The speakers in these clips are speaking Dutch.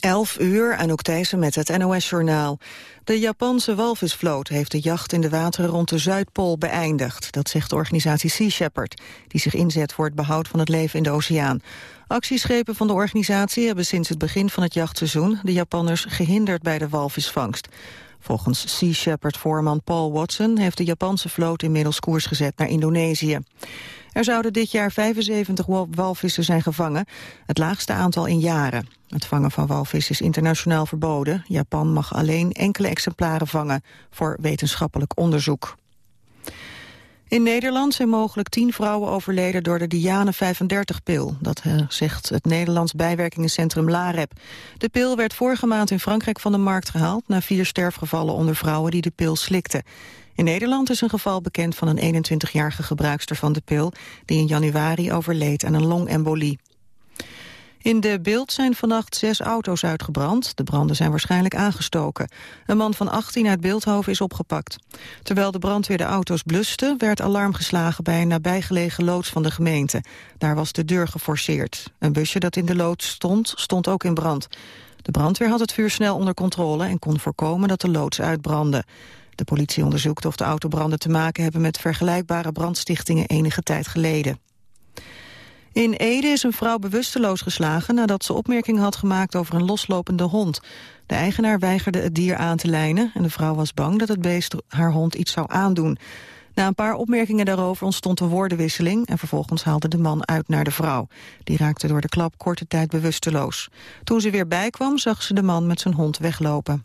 11 uur, Anouk Thijssen met het NOS-journaal. De Japanse walvisvloot heeft de jacht in de wateren rond de Zuidpool beëindigd. Dat zegt de organisatie Sea Shepherd, die zich inzet voor het behoud van het leven in de oceaan. Actieschepen van de organisatie hebben sinds het begin van het jachtseizoen... de Japanners gehinderd bij de walvisvangst. Volgens Sea Shepherd-voorman Paul Watson heeft de Japanse vloot inmiddels koers gezet naar Indonesië. Er zouden dit jaar 75 walvissen zijn gevangen, het laagste aantal in jaren. Het vangen van walvis is internationaal verboden. Japan mag alleen enkele exemplaren vangen voor wetenschappelijk onderzoek. In Nederland zijn mogelijk tien vrouwen overleden door de Diane 35-pil. Dat uh, zegt het Nederlands bijwerkingencentrum LAREP. De pil werd vorige maand in Frankrijk van de markt gehaald... na vier sterfgevallen onder vrouwen die de pil slikten. In Nederland is een geval bekend van een 21-jarige gebruikster van de pil... die in januari overleed aan een longembolie. In de beeld zijn vannacht zes auto's uitgebrand. De branden zijn waarschijnlijk aangestoken. Een man van 18 uit Beeldhoven is opgepakt. Terwijl de brandweer de auto's bluste... werd alarm geslagen bij een nabijgelegen loods van de gemeente. Daar was de deur geforceerd. Een busje dat in de loods stond, stond ook in brand. De brandweer had het vuur snel onder controle... en kon voorkomen dat de loods uitbrandde. De politie onderzoekt of de autobranden te maken hebben... met vergelijkbare brandstichtingen enige tijd geleden. In Ede is een vrouw bewusteloos geslagen nadat ze opmerkingen had gemaakt over een loslopende hond. De eigenaar weigerde het dier aan te lijnen en de vrouw was bang dat het beest haar hond iets zou aandoen. Na een paar opmerkingen daarover ontstond een woordenwisseling... en vervolgens haalde de man uit naar de vrouw. Die raakte door de klap korte tijd bewusteloos. Toen ze weer bijkwam zag ze de man met zijn hond weglopen.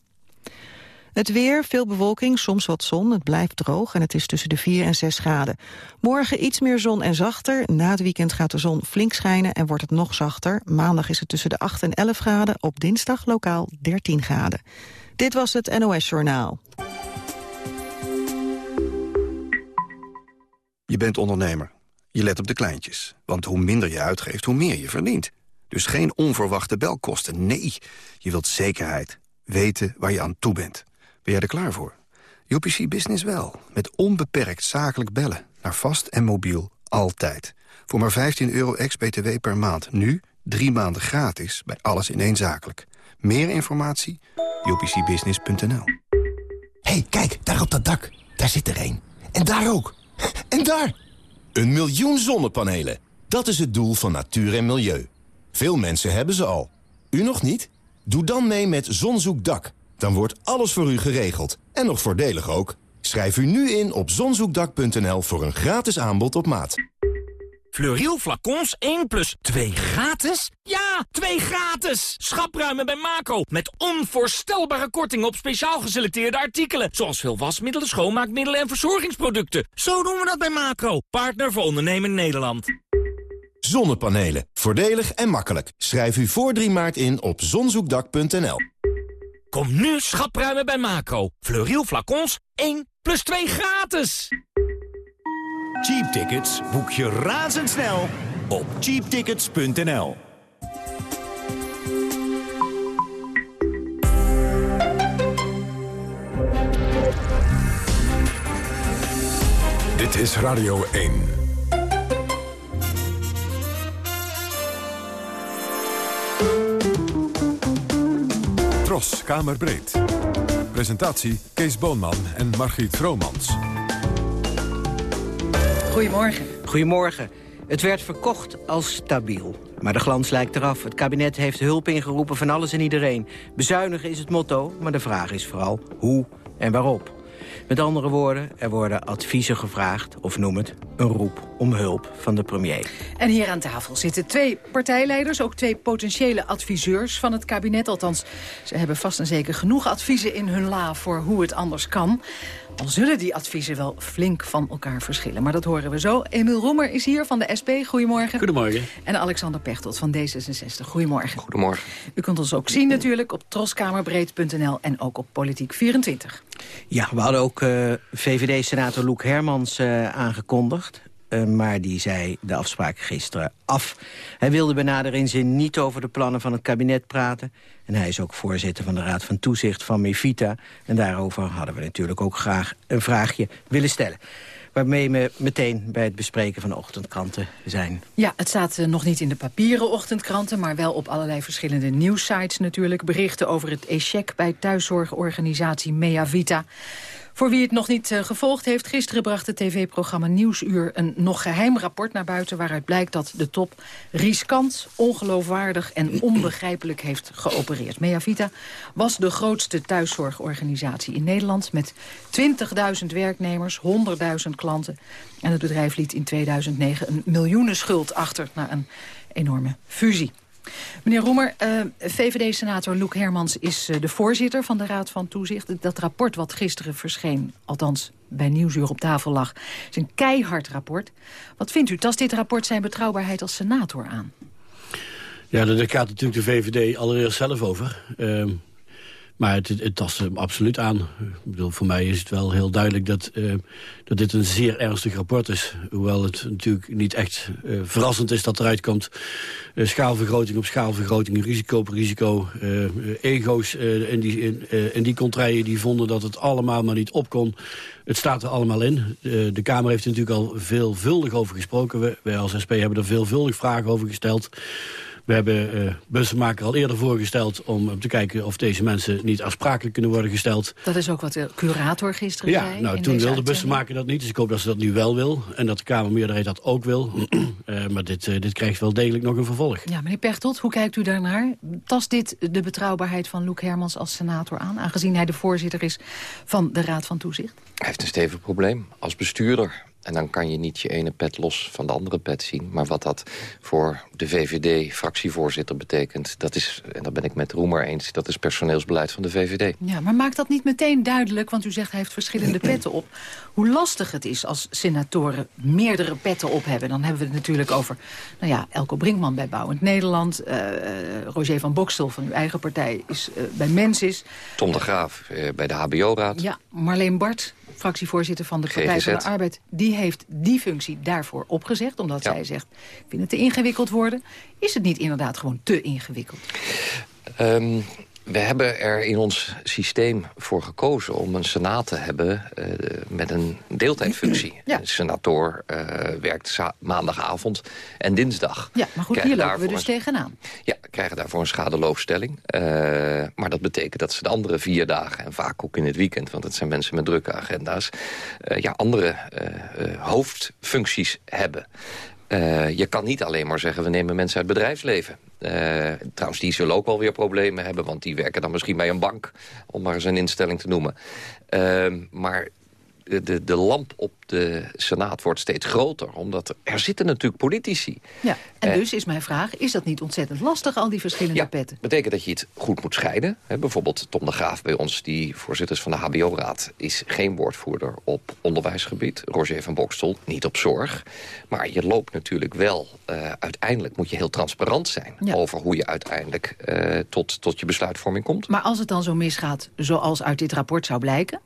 Het weer, veel bewolking, soms wat zon. Het blijft droog en het is tussen de 4 en 6 graden. Morgen iets meer zon en zachter. Na het weekend gaat de zon flink schijnen en wordt het nog zachter. Maandag is het tussen de 8 en 11 graden. Op dinsdag lokaal 13 graden. Dit was het NOS Journaal. Je bent ondernemer. Je let op de kleintjes. Want hoe minder je uitgeeft, hoe meer je verdient. Dus geen onverwachte belkosten. Nee, je wilt zekerheid. Weten waar je aan toe bent. Ben jij er klaar voor? UPC Business wel. Met onbeperkt zakelijk bellen. Naar vast en mobiel. Altijd. Voor maar 15 euro ex-BTW per maand. Nu drie maanden gratis bij alles ineenzakelijk. Meer informatie? upcbusiness.nl hey, kijk, daar op dat dak. Daar zit er één. En daar ook. En daar! Een miljoen zonnepanelen. Dat is het doel van natuur en milieu. Veel mensen hebben ze al. U nog niet? Doe dan mee met Zonzoekdak. Dan wordt alles voor u geregeld. En nog voordelig ook. Schrijf u nu in op zonzoekdak.nl voor een gratis aanbod op maat. Fleuriel flacons 1 plus 2 gratis? Ja, 2 gratis! Schapruimen bij Macro. Met onvoorstelbare korting op speciaal geselecteerde artikelen. Zoals veel wasmiddelen, schoonmaakmiddelen en verzorgingsproducten. Zo doen we dat bij Macro. Partner voor ondernemen Nederland. Zonnepanelen. Voordelig en makkelijk. Schrijf u voor 3 maart in op zonzoekdak.nl. Kom nu schapruimen bij Macro. Fleuriel flacons 1 plus 2 gratis. Cheap tickets boek je razendsnel op cheaptickets.nl. Dit is Radio 1. Tros, Kamerbreed. Presentatie Kees Boonman en Margriet Vromans. Goedemorgen. Goedemorgen. Het werd verkocht als stabiel. Maar de glans lijkt eraf. Het kabinet heeft hulp ingeroepen van alles en iedereen. Bezuinigen is het motto, maar de vraag is vooral hoe en waarop. Met andere woorden, er worden adviezen gevraagd, of noem het, een roep om hulp van de premier. En hier aan tafel zitten twee partijleiders, ook twee potentiële adviseurs van het kabinet. Althans, ze hebben vast en zeker genoeg adviezen in hun la voor hoe het anders kan. Al zullen die adviezen wel flink van elkaar verschillen. Maar dat horen we zo. Emiel Roemer is hier van de SP. Goedemorgen. Goedemorgen. En Alexander Pechtold van D66. Goedemorgen. Goedemorgen. U kunt ons ook zien natuurlijk op troskamerbreed.nl en ook op Politiek24. Ja, we hadden ook uh, VVD-senator Loek Hermans uh, aangekondigd. Uh, maar die zei de afspraak gisteren af. Hij wilde bij nader inzin niet over de plannen van het kabinet praten. En hij is ook voorzitter van de Raad van Toezicht van Mevita. En daarover hadden we natuurlijk ook graag een vraagje willen stellen. waarmee we meteen bij het bespreken van de ochtendkranten zijn. Ja, het staat eh, nog niet in de papieren ochtendkranten... maar wel op allerlei verschillende nieuwsites natuurlijk. Berichten over het échec bij thuiszorgorganisatie Mea Vita... Voor wie het nog niet uh, gevolgd heeft... gisteren bracht het tv-programma Nieuwsuur een nog geheim rapport naar buiten... waaruit blijkt dat de top riskant, ongeloofwaardig en onbegrijpelijk heeft geopereerd. Meavita was de grootste thuiszorgorganisatie in Nederland... met 20.000 werknemers, 100.000 klanten. En het bedrijf liet in 2009 een miljoenenschuld achter... na een enorme fusie. Meneer Roemer, uh, VVD-senator Loek Hermans is uh, de voorzitter van de Raad van Toezicht. Dat rapport wat gisteren verscheen, althans bij Nieuwsuur op tafel lag, is een keihard rapport. Wat vindt u, tast dit rapport zijn betrouwbaarheid als senator aan? Ja, daar gaat natuurlijk de VVD allereerst zelf over. Uh, maar het, het, tast hem absoluut aan. Ik bedoel, voor mij is het wel heel duidelijk dat, uh, dat dit een zeer ernstig rapport is. Hoewel het natuurlijk niet echt uh, verrassend is dat eruit komt. Uh, schaalvergroting op schaalvergroting, risico op risico. ego's in die, in, die contraien die vonden dat het allemaal maar niet op kon. Het staat er allemaal in. de Kamer heeft er natuurlijk al veelvuldig over gesproken. Wij als SP hebben er veelvuldig vragen over gesteld. We hebben uh, bussenmaker al eerder voorgesteld om te kijken of deze mensen niet afsprakelijk kunnen worden gesteld. Dat is ook wat de curator gisteren ja, zei. Nou, toen wilde bussenmaker dat niet, dus ik hoop dat ze dat nu wel wil. En dat de Kamermeerderheid dat ook wil. uh, maar dit, uh, dit krijgt wel degelijk nog een vervolg. Ja, meneer Pechtold, hoe kijkt u daarnaar? Tast dit de betrouwbaarheid van Loek Hermans als senator aan, aangezien hij de voorzitter is van de Raad van Toezicht? Hij heeft een stevig probleem als bestuurder en dan kan je niet je ene pet los van de andere pet zien. Maar wat dat voor de VVD-fractievoorzitter betekent... dat is, en daar ben ik met Roemer eens, dat is personeelsbeleid van de VVD. Ja, maar maakt dat niet meteen duidelijk, want u zegt hij heeft verschillende petten op... hoe lastig het is als senatoren meerdere petten op hebben. Dan hebben we het natuurlijk over nou ja, Elko Brinkman bij Bouwend Nederland... Uh, Roger van Bokstel van uw eigen partij is uh, bij Mensis. Tom de Graaf bij de HBO-raad. Ja, Marleen Bart fractievoorzitter van de Partij GGZ. van de Arbeid... die heeft die functie daarvoor opgezegd. Omdat ja. zij zegt, ik vind het te ingewikkeld worden. Is het niet inderdaad gewoon te ingewikkeld? Um, we hebben er in ons systeem voor gekozen om een senaat te hebben uh, met een deeltijdfunctie. Ja. Een senator uh, werkt maandagavond en dinsdag. Ja, maar goed, hier lopen we dus een... tegenaan. Ja, krijgen daarvoor een schadeloofstelling. Uh, maar dat betekent dat ze de andere vier dagen, en vaak ook in het weekend... want het zijn mensen met drukke agenda's... ja, andere hoofdfuncties hebben. Je kan niet alleen maar zeggen, we nemen mensen uit het bedrijfsleven. Uh, trouwens, die zullen ook wel weer problemen hebben... want die werken dan misschien bij een bank, om maar eens een instelling te noemen. Uh, maar de, de lamp op de Senaat wordt steeds groter. Omdat er, zitten natuurlijk politici. Ja, en eh, dus is mijn vraag, is dat niet ontzettend lastig, al die verschillende ja, petten? betekent dat je het goed moet scheiden. He, bijvoorbeeld Tom de Graaf bij ons, die voorzitter is van de HBO-raad... is geen woordvoerder op onderwijsgebied. Roger van Bokstel niet op zorg. Maar je loopt natuurlijk wel... Uh, uiteindelijk moet je heel transparant zijn... Ja. over hoe je uiteindelijk uh, tot, tot je besluitvorming komt. Maar als het dan zo misgaat, zoals uit dit rapport zou blijken...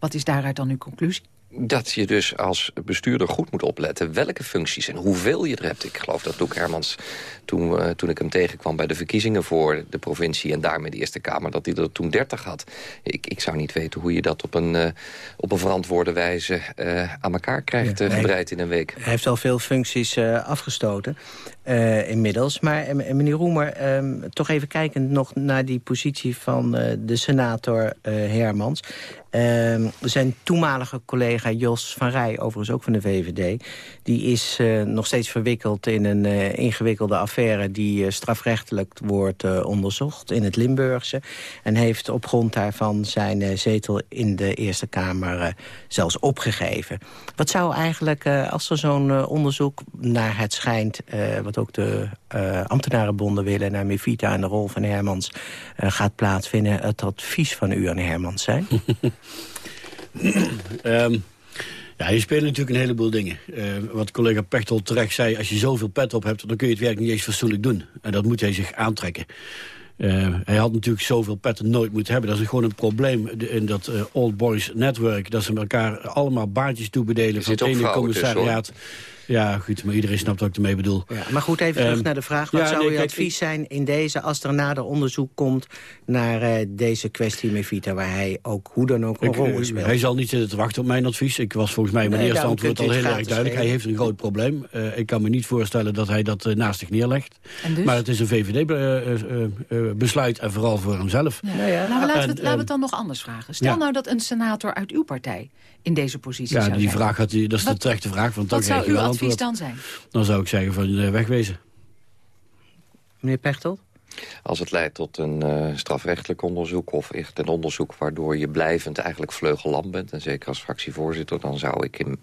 Wat is daaruit dan uw conclusie? dat je dus als bestuurder goed moet opletten... welke functies en hoeveel je er hebt. Ik geloof dat Loek Hermans, toen, uh, toen ik hem tegenkwam... bij de verkiezingen voor de provincie en daarmee de Eerste Kamer... dat hij er toen 30 had. Ik, ik zou niet weten hoe je dat op een, uh, op een verantwoorde wijze... Uh, aan elkaar krijgt, ja, gebreid in een week. Hij heeft al veel functies afgestoten inmiddels. Maar meneer Roemer, um, toch even kijkend nog naar die positie... van de senator Hermans... Uh, zijn toenmalige collega Jos van Rij, overigens ook van de VVD... die is uh, nog steeds verwikkeld in een uh, ingewikkelde affaire... die uh, strafrechtelijk wordt onderzocht in het Limburgse... en heeft op grond daarvan zijn zetel in de Eerste Kamer zelfs opgegeven. Wat zou eigenlijk, als er zo'n onderzoek naar het schijnt... wat ook de ambtenarenbonden willen naar Mevita en de rol van Hermans gaat plaatsvinden... het advies van u aan Hermans zijn? um, ja, je speelt natuurlijk een heleboel dingen. Uh, wat collega Pechtold terecht zei, als je zoveel pet op hebt... dan kun je het werk niet eens fatsoenlijk doen. En dat moet hij zich aantrekken. Uh, hij had natuurlijk zoveel petten nooit moeten hebben. Dat is gewoon een probleem in dat uh, Old Boys Network. Dat ze elkaar allemaal baantjes toebedelen van het ene commissariaat... Ja, goed, maar iedereen snapt wat ik ermee bedoel. Ja, maar goed, even terug Ehm, naar de vraag. Wat ja, zou nee, uw kijk, advies zijn in deze... als er nader onderzoek komt naar eh, deze kwestie met Vita... waar hij ook hoe dan ook een Ik, rol eh, in speelt? hij zal niet zitten te wachten op mijn advies. Ik was volgens mij in mijn Nee, eerste antwoord al heel erg gratis duidelijk. Hij heeft een groot probleem. Eh, ik kan me niet voorstellen dat hij dat naast zich neerlegt. Dus? Maar het is een VVD-besluit en vooral voor hemzelf. Ja. Nou, maar laten, we, En, laten we ehm, het dan nog anders vragen. Stel ja. nou dat een senator uit uw partij in deze positie Ja, zou die zijn. vraag had hij, dat is de terechte vraag. Want dan Wat zou uw advies antwoord. dan zijn? Dan zou ik zeggen van eh, wegwezen. Meneer Pechtold? Als het leidt tot een eh, strafrechtelijk onderzoek of echt een onderzoek... waardoor je blijvend eigenlijk vleugellam bent... en zeker als fractievoorzitter, dan zou ik... In,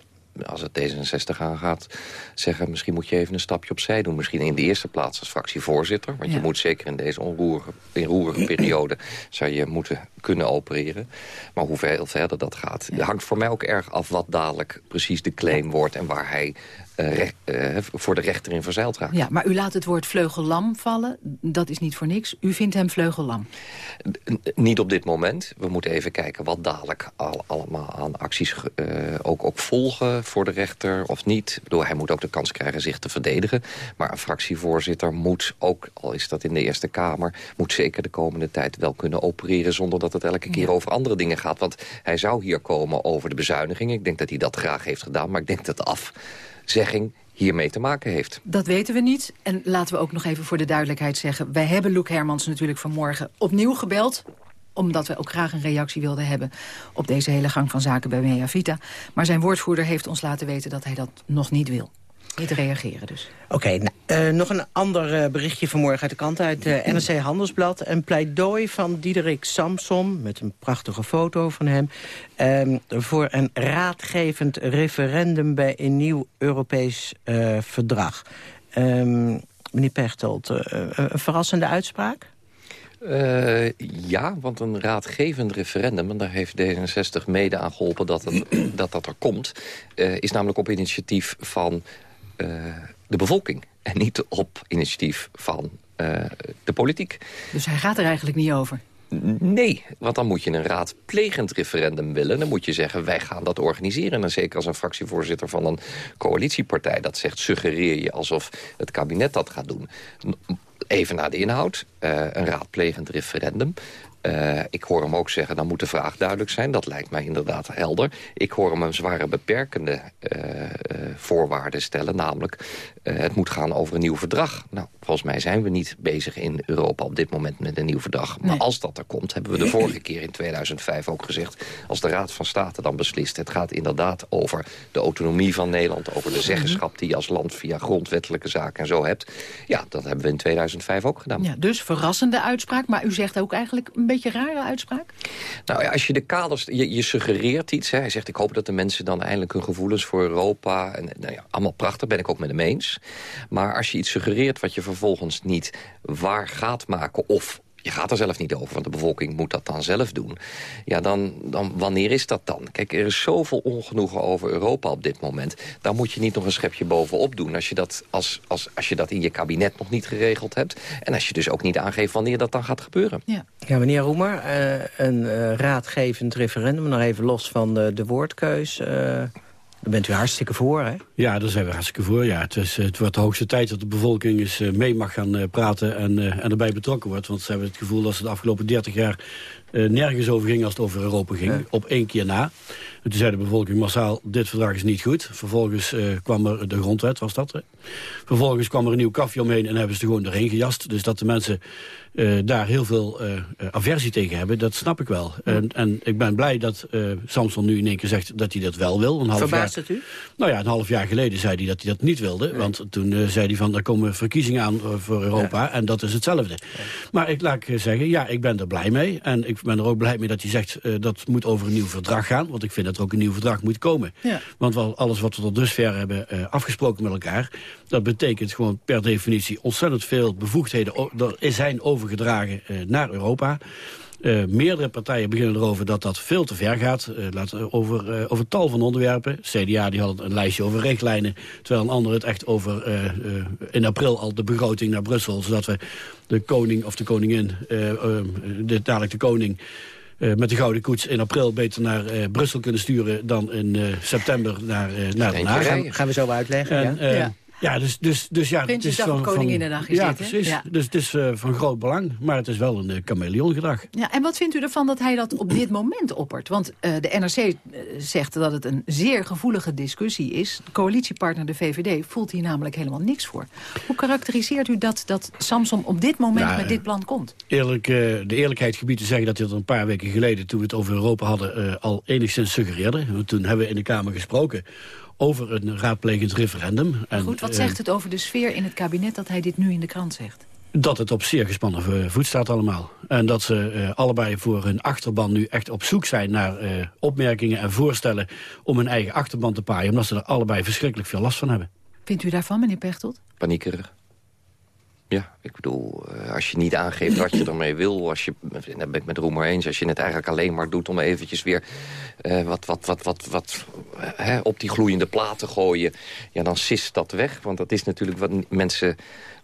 als het D66 aangaat, zeggen... misschien moet je even een stapje opzij doen. Misschien in de eerste plaats als fractievoorzitter. Want je moet zeker in deze onroerige, periode... zou je moeten kunnen opereren. Maar hoeveel verder dat gaat... Hangt voor mij ook erg af wat dadelijk precies de claim wordt... en waar hij recht- eh, voor de rechter in verzeild raakt. Ja, maar u laat het woord vleugellam vallen. Dat is niet voor niks. U vindt hem vleugellam. Niet op dit moment. We moeten even kijken wat dadelijk al, allemaal aan acties eh, ook, ook volgen voor de rechter of niet. Ik bedoel, hij moet ook de kans krijgen zich te verdedigen. Maar een fractievoorzitter moet ook, al is dat in de Eerste Kamer... moet zeker de komende tijd wel kunnen opereren... zonder dat het elke keer over andere dingen gaat. Want hij zou hier komen over de bezuinigingen. Ik denk dat hij dat graag heeft gedaan. Maar ik denk dat de afzegging hiermee te maken heeft. Dat weten we niet. En laten we ook nog even voor de duidelijkheid zeggen... wij hebben Luc Hermans natuurlijk vanmorgen opnieuw gebeld omdat we ook graag een reactie wilden hebben op deze hele gang van zaken bij Mea Vita. Maar zijn woordvoerder heeft ons laten weten dat hij dat nog niet wil. Niet reageren dus. Oké, nou, eh, nog een ander eh, berichtje vanmorgen uit de kant uit eh NRC Handelsblad. Een pleidooi van Diederik Samsom, met een prachtige foto van hem... ehm, voor een raadgevend referendum bij een nieuw Europees eh, verdrag. Ehm, meneer Pechtold, een verrassende uitspraak? Eh, ja, want een raadgevend referendum... en daar heeft D66 mede aan geholpen dat het, dat, dat er komt... eh, is namelijk op initiatief van de bevolking... en niet op initiatief van eh, de politiek. Dus hij gaat er eigenlijk niet over. Nee, want dan moet je een raadplegend referendum willen. Dan moet je zeggen, wij gaan dat organiseren. En zeker als een fractievoorzitter van een coalitiepartij dat zegt... suggereer je alsof het kabinet dat gaat doen. Even naar de inhoud, eh, een raadplegend referendum. Eh, ik hoor hem ook zeggen, dan moet de vraag duidelijk zijn. Dat lijkt mij inderdaad helder. Ik hoor hem een zware beperkende eh, voorwaarden stellen. Namelijk, het moet gaan over een nieuw verdrag. Nou, volgens mij zijn we niet bezig in Europa op dit moment met een nieuw verdrag. Maar Nee. als dat er komt, hebben we de vorige keer in 2005 ook gezegd... als de Raad van State dan beslist... het gaat inderdaad over de autonomie van Nederland... over de zeggenschap die je als land via grondwettelijke zaken en zo hebt. Ja, dat hebben we in 2005 ook gedaan. Ja, dus verrassende uitspraak. Maar u zegt ook eigenlijk een beetje rare uitspraak? Nou ja, als je de kaders... Je, je suggereert iets. Hè. Hij zegt, ik hoop dat de mensen dan eindelijk hun gevoelens voor Europa... En, nou ja, allemaal prachtig, ben ik ook met hem eens. Maar als je iets suggereert wat je vervolgens niet waar gaat maken... of je gaat er zelf niet over, want de bevolking moet dat dan zelf doen. Ja, dan, dan wanneer is dat dan? Kijk, er is zoveel ongenoegen over Europa op dit moment. Daar moet je niet nog een schepje bovenop doen... als je dat, als, als, als je dat in je kabinet nog niet geregeld hebt. En als je dus ook niet aangeeft wanneer dat dan gaat gebeuren. Ja. Ja, meneer Roemer, eh, een eh, raadgevend referendum, nog even los van de, de woordkeus. Daar bent u hartstikke voor, hè? Ja, daar zijn we hartstikke voor. Ja, het, is, het wordt de hoogste tijd dat de bevolking eens eh, mee mag gaan eh, praten en, eh, en erbij betrokken wordt. Want ze hebben het gevoel dat ze de afgelopen 30 jaar eh, nergens over ging als het over Europa ging. Op één keer na. En toen zei de bevolking massaal, dit verdrag is niet goed. Vervolgens eh, kwam er de grondwet, was dat. Hè? Vervolgens kwam er een nieuw kafje omheen en hebben ze er gewoon doorheen gejast. Dus dat de mensen eh, daar heel veel aversie tegen hebben, dat snap ik wel. En, en ik ben blij dat Samson nu in één keer zegt dat hij dat wel wil. Een half Verbaast jaar, het u? Nou ja, een half jaar geleden zei hij dat hij dat niet wilde. Want toen zei hij van, er komen verkiezingen aan voor Europa. En dat is hetzelfde. Maar ik laat ik zeggen, ja, ik ben er blij mee. En ik ben er ook blij mee dat hij zegt, eh, dat moet over een nieuw verdrag gaan. Want ik vind dat er ook een nieuw verdrag moet komen. Ja. Want wel, alles wat we tot dusver hebben eh, afgesproken met elkaar... dat betekent gewoon per definitie ontzettend veel bevoegdheden... er zijn overgedragen eh, naar Europa... Eh, meerdere partijen beginnen erover dat dat veel te ver gaat. Eh, laten, over, eh, over tal van onderwerpen. CDA die had een lijstje over richtlijnen. Terwijl een ander het echt over eh, eh, in april al de begroting naar Brussel. Zodat we de koning of de koningin, de, dadelijk de koning eh, met de Gouden Koets in april beter naar uh, Brussel kunnen sturen... dan in uh, september naar, naar Den Haag. Gaan, gaan we zo uitleggen, en, ja. Ja, dus, dus, dus ja, het is van, Koninginnedag is ja, dit, precies. Ja. Dus het is uh, van groot belang, maar het is wel een uh, chameleongedrag. Ja, en wat vindt u ervan dat hij dat op dit moment oppert? Want uh, de NRC zegt dat het een zeer gevoelige discussie is. De coalitiepartner, de VVD, voelt hier namelijk helemaal niks voor. Hoe karakteriseert u dat, dat Samson op dit moment met dit plan komt? Eerlijk, de eerlijkheid gebied te zeggen dat hij dat een paar weken geleden... toen we het over Europa hadden, al enigszins suggereerde. Toen hebben we in de Kamer gesproken over een raadplegend referendum. En, Goed, wat zegt het over de sfeer in het kabinet dat hij dit nu in de krant zegt? Dat het op zeer gespannen voet staat allemaal. En dat ze uh, allebei voor hun achterban nu echt op zoek zijn naar uh, opmerkingen en voorstellen om hun eigen achterban te paaien. Omdat ze er allebei verschrikkelijk veel last van hebben. Vindt u daarvan, meneer Pechtold? Paniekerig. Ja, ik bedoel, als je niet aangeeft wat je ermee wil... Als je, daar ben ik met Roemer eens, als je het eigenlijk alleen maar doet... om eventjes weer uh, wat, wat, wat, wat, wat hè, op die gloeiende platen gooien... ja, dan sist dat weg. Want dat is natuurlijk wat mensen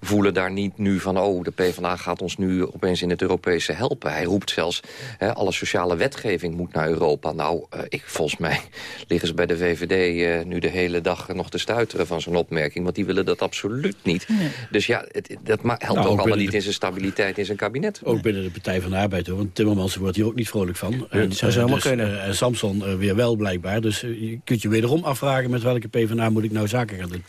voelen daar niet nu van... oh, de PvdA gaat ons nu opeens in het Europese helpen. Hij roept zelfs, hè, alle sociale wetgeving moet naar Europa. Nou, uh, ik, volgens mij liggen ze bij de VVD uh, nu de hele dag nog te stuiteren van zo'n opmerking. Want die willen dat absoluut niet. Nee. Dus ja, het, dat helpt nou, ook, ook allemaal niet in zijn stabiliteit in zijn kabinet. Ook binnen de Partij van de Arbeid, hoor. Want Timmermans wordt hier ook niet vrolijk van. En, dat zou zomaar dus, kunnen. en Samson weer wel blijkbaar. Dus je kunt je wederom afvragen met welke PvdA moet ik nou zaken gaan doen.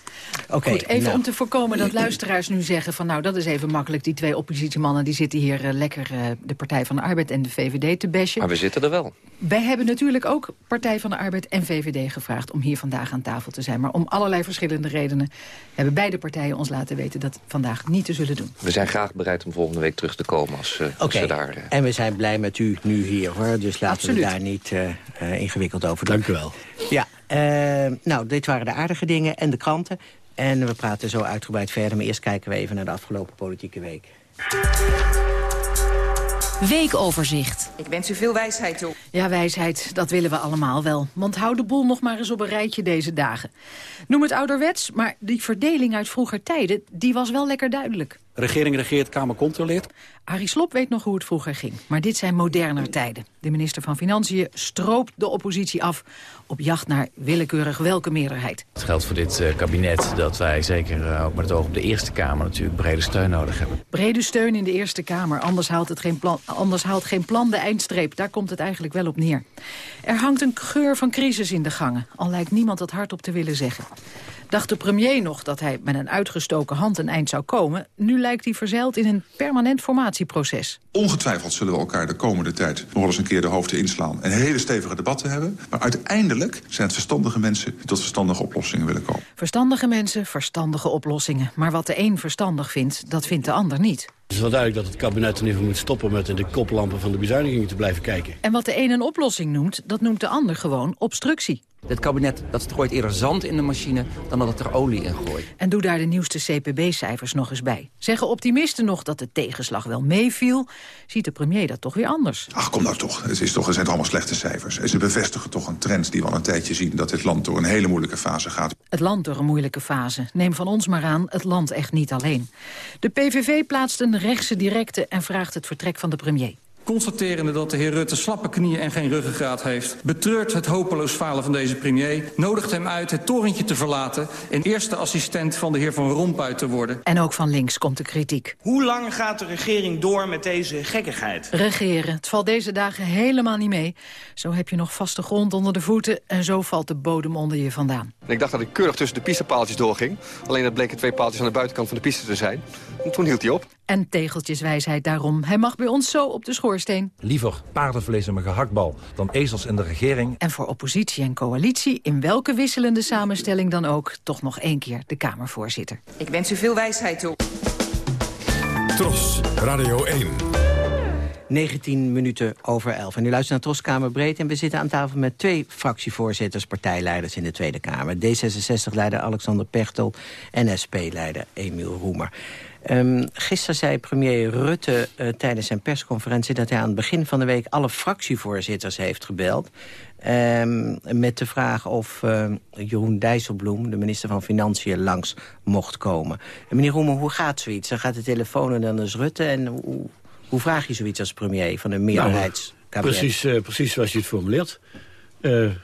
Oké. Goed, even nou. om te voorkomen dat luisteraars nu zeggen van nou dat is even makkelijk. Die twee oppositiemannen die zitten hier uh, lekker uh, de Partij van de Arbeid en de VVD te bashen. Maar we zitten er wel. Wij hebben natuurlijk ook Partij van de Arbeid en VVD gevraagd om hier vandaag aan tafel te zijn. Maar om allerlei verschillende redenen hebben beide partijen ons laten weten dat vandaag niet te zullen doen. We zijn graag bereid om volgende week terug te komen als, uh, als we daar... En we zijn blij met u nu hier hoor. Dus laten Absoluut. we daar niet ingewikkeld over doen. Dank u wel. Ja, nou dit waren de aardige dingen en de kranten. En we praten zo uitgebreid verder, maar eerst kijken we even naar de afgelopen politieke week. Weekoverzicht. Ik wens u veel wijsheid toe. Ja, wijsheid, dat willen we allemaal wel. Want hou de boel nog maar eens op een rijtje deze dagen. Noem het ouderwets, maar die verdeling uit vroeger tijden... die was wel lekker duidelijk. Regering regeert, Kamer controleert. Arie Slob weet nog hoe het vroeger ging. Maar dit zijn moderner tijden. De minister van Financiën stroopt de oppositie af... op jacht naar willekeurig welke meerderheid. Het geldt voor dit uh, kabinet dat wij zeker uh, ook met het oog op de Eerste Kamer... natuurlijk brede steun nodig hebben. Brede steun in de Eerste Kamer. Anders haalt, het geen plan, anders haalt geen plan de eindstreep. Daar komt het eigenlijk wel op neer. Er hangt een geur van crisis in de gangen. Al lijkt niemand het hardop te willen zeggen. Dacht de premier nog dat hij met een uitgestoken hand een eind zou komen. Nu lijkt hij verzeild in een permanent formatieproces. Ongetwijfeld zullen we elkaar de komende tijd nog wel eens een keer de hoofden inslaan... en hele stevige debatten hebben. Maar uiteindelijk zijn het verstandige mensen die tot verstandige oplossingen willen komen. Verstandige mensen, verstandige oplossingen. Maar wat de een verstandig vindt, dat vindt de ander niet. Het is wel duidelijk dat het kabinet in ieder geval moet stoppen met in de koplampen van de bezuinigingen te blijven kijken. En wat de een een oplossing noemt, dat noemt de ander gewoon obstructie. Het kabinet dat gooit eerder zand in de machine dan dat het er olie in gooit. En doe daar de nieuwste CPB-cijfers nog eens bij. Zeggen optimisten nog dat de tegenslag wel meeviel... ziet de premier dat toch weer anders. Ach, kom nou toch. Het, is toch. het zijn allemaal slechte cijfers. En ze bevestigen toch een trend die we al een tijdje zien... dat dit land door een hele moeilijke fase gaat. Het land door een moeilijke fase. Neem van ons maar aan, het land echt niet alleen. De PVV plaatst een rechtse directe en vraagt het vertrek van de premier. Constaterende dat de heer Rutte slappe knieën en geen ruggengraat heeft... betreurt het hopeloos falen van deze premier... nodigt hem uit het torentje te verlaten... en eerste assistent van de heer Van Rompuy te worden. En ook van links komt de kritiek. Hoe lang gaat de regering door met deze gekkigheid? Regeren. Het valt deze dagen helemaal niet mee. Zo heb je nog vaste grond onder de voeten... en zo valt de bodem onder je vandaan. Ik dacht dat ik keurig tussen de pistepaaltjes doorging. Alleen dat bleken twee paaltjes aan de buitenkant van de piste te zijn. En toen hield hij op. En tegeltjeswijsheid daarom. Hij mag bij ons zo op de schoorsteen. Liever paardenvlees in mijn gehaktbal dan ezels in de regering. En voor oppositie en coalitie, in welke wisselende samenstelling dan ook... toch nog één keer de Kamervoorzitter. Ik wens u veel wijsheid toe. Tros, Radio 1. 19 minuten over 11. En u luistert naar Troskamer Breed en we zitten aan tafel met twee fractievoorzitters, partijleiders in de Tweede Kamer. D66-leider Alexander Pechtel en SP-leider Emiel Roemer. Um, gisteren zei premier Rutte uh, tijdens zijn persconferentie... dat hij aan het begin van de week alle fractievoorzitters heeft gebeld... Um, met de vraag of uh, Jeroen Dijsselbloem, de minister van Financiën, langs mocht komen. En meneer Roemer, hoe gaat zoiets? Dan gaat de telefoon en dan is Rutte. En hoe, hoe vraag je zoiets als premier van een meerderheids... Nou, kabinet. Precies, eh, precies zoals je het formuleert. Eh, ehm,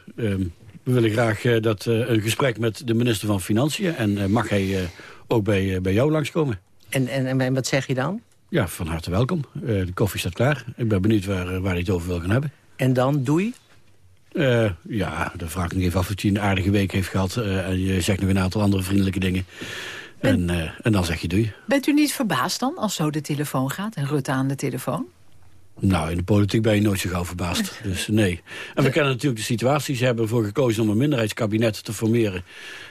we willen graag eh, dat, eh, een gesprek met de minister van Financiën. En eh, mag hij eh, ook bij, eh, bij jou langskomen? En, en, en, wat zeg je dan? Ja, van harte welkom. Eh, de koffie staat klaar. Ik ben benieuwd waar, eh, waar hij het over wil gaan hebben. En dan doei? Eh, ja, dan vraag ik nog even af of hij een aardige week heeft gehad. eh, en je zegt nog een aantal andere vriendelijke dingen. En, eh, en dan zeg je doei. Bent u niet verbaasd dan, als zo de telefoon gaat en Rutte aan de telefoon? Nou, in de politiek ben je nooit zo gauw verbaasd. Dus nee. En we kennen natuurlijk de situatie. Ze hebben ervoor gekozen om een minderheidskabinet te formeren.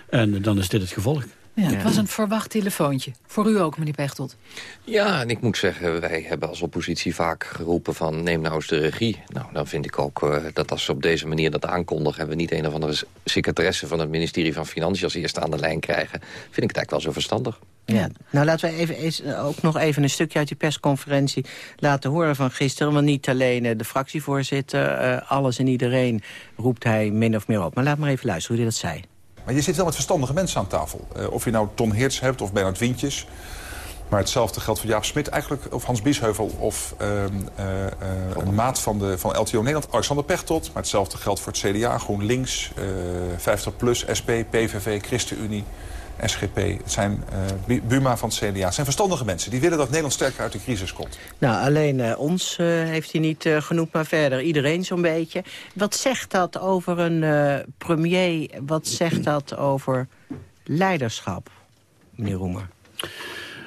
En dan is dit het gevolg. Ja, het was een verwacht telefoontje. Voor u ook, meneer Pechtold. Ja, en ik moet zeggen, wij hebben als oppositie vaak geroepen van neem nou eens de regie. Nou, dan vind ik ook eh, dat als ze op deze manier dat aankondigen... en we niet een of andere secretaresse van het ministerie van Financiën als eerste aan de lijn krijgen... vind ik het eigenlijk wel zo verstandig. Ja. Nou, laten we even, eens, eh, ook nog even een stukje uit die persconferentie laten horen van gisteren. Want niet alleen eh, de fractievoorzitter, eh, alles en iedereen roept hij min of meer op. Maar laat maar even luisteren hoe hij dat zei. Maar je zit wel met verstandige mensen aan tafel. Eh, of je nou Ton Heerts hebt of Bernard Wientjes. Maar hetzelfde geldt voor Jaap Smit eigenlijk. Of Hans Biesheuvel of eh, een maat van, de, van LTO Nederland. Alexander Pechtold. Maar hetzelfde geldt voor het CDA, GroenLinks, eh 50PLUS, SP, PVV, ChristenUnie, SGP. Het zijn eh, Bu- Buma van het CDA. Het zijn verstandige mensen. Die willen dat Nederland sterker uit de crisis komt. Nou, alleen eh, ons eh, heeft hij niet eh, genoemd, maar verder iedereen zo'n beetje. Wat zegt dat over een eh, premier? Wat zegt dat over leiderschap, meneer Roemer?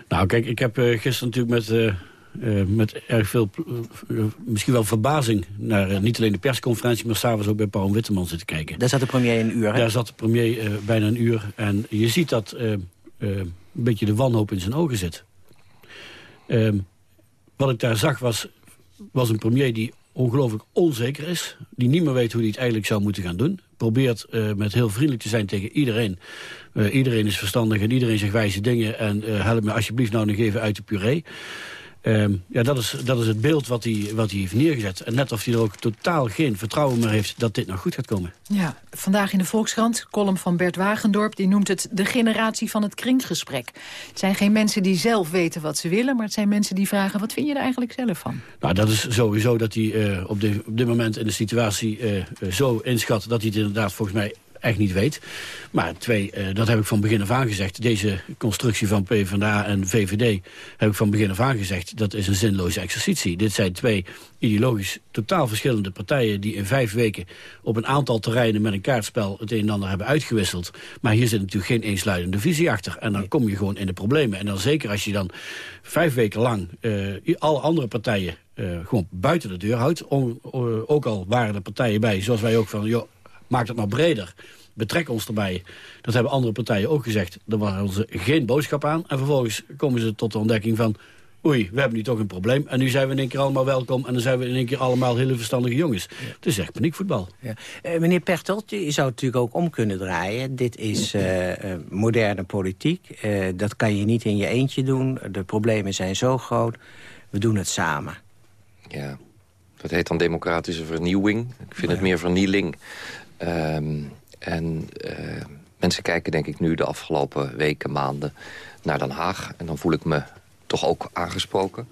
Nou, kijk, ik heb eh, gisteren natuurlijk met, eh, met erg veel, eh, misschien wel verbazing... naar eh, niet alleen de persconferentie, maar s'avonds ook bij Paul Witteman zitten kijken. Daar zat de premier een uur, hè? Daar zat de premier bijna een uur. En je ziet dat een beetje de wanhoop in zijn ogen zit. Ehm, wat ik daar zag was, was een premier die ongelooflijk onzeker is. Die niet meer weet hoe hij het eigenlijk zou moeten gaan doen. Probeert met heel vriendelijk te zijn tegen iedereen. Iedereen is verstandig en iedereen zegt wijze dingen. En eh, help me alsjeblieft nou nog even uit de puree. Ehm, ja, dat is, dat is het beeld wat hij, wat hij heeft neergezet. En net of hij er ook totaal geen vertrouwen meer heeft dat dit nog goed gaat komen. Ja, vandaag in de Volkskrant, column van Bert Wagendorp... die noemt het de generatie van het kringgesprek. Het zijn geen mensen die zelf weten wat ze willen... maar het zijn mensen die vragen, wat vind je er eigenlijk zelf van? Nou, dat is sowieso dat hij eh, op, de, op dit moment in de situatie eh, eh, zo inschat... dat hij het inderdaad volgens mij echt niet weet. Maar twee, eh, dat heb ik van begin af aan gezegd. Deze constructie van PvdA en VVD heb ik van begin af aan gezegd... dat is een zinloze exercitie. Dit zijn twee ideologisch totaal verschillende partijen... die in vijf weken op een aantal terreinen met een kaartspel... het een en ander hebben uitgewisseld. Maar hier zit natuurlijk geen eensluidende visie achter. En dan kom je gewoon in de problemen. En dan zeker als je dan vijf weken lang... eh, alle andere partijen eh, gewoon buiten de deur houdt. Ook al waren er partijen bij, zoals wij ook van... joh, maak dat nou breder. Betrek ons erbij. Dat hebben andere partijen ook gezegd. Daar waren ze geen boodschap aan. En vervolgens komen ze tot de ontdekking van... oei, we hebben nu toch een probleem. En nu zijn we in één keer allemaal welkom. En dan zijn we in één keer allemaal hele verstandige jongens. Het is echt paniekvoetbal. Ja. Eh, meneer Pechtold, je zou het natuurlijk ook om kunnen draaien. Dit is eh, eh, moderne politiek. Eh, dat kan je niet in je eentje doen. De problemen zijn zo groot. We doen het samen. Ja, dat heet dan democratische vernieuwing. Ik vind het meer vernieling. Ehm, en eh, mensen kijken denk ik nu de afgelopen weken, maanden naar Den Haag. En dan voel ik me toch ook aangesproken.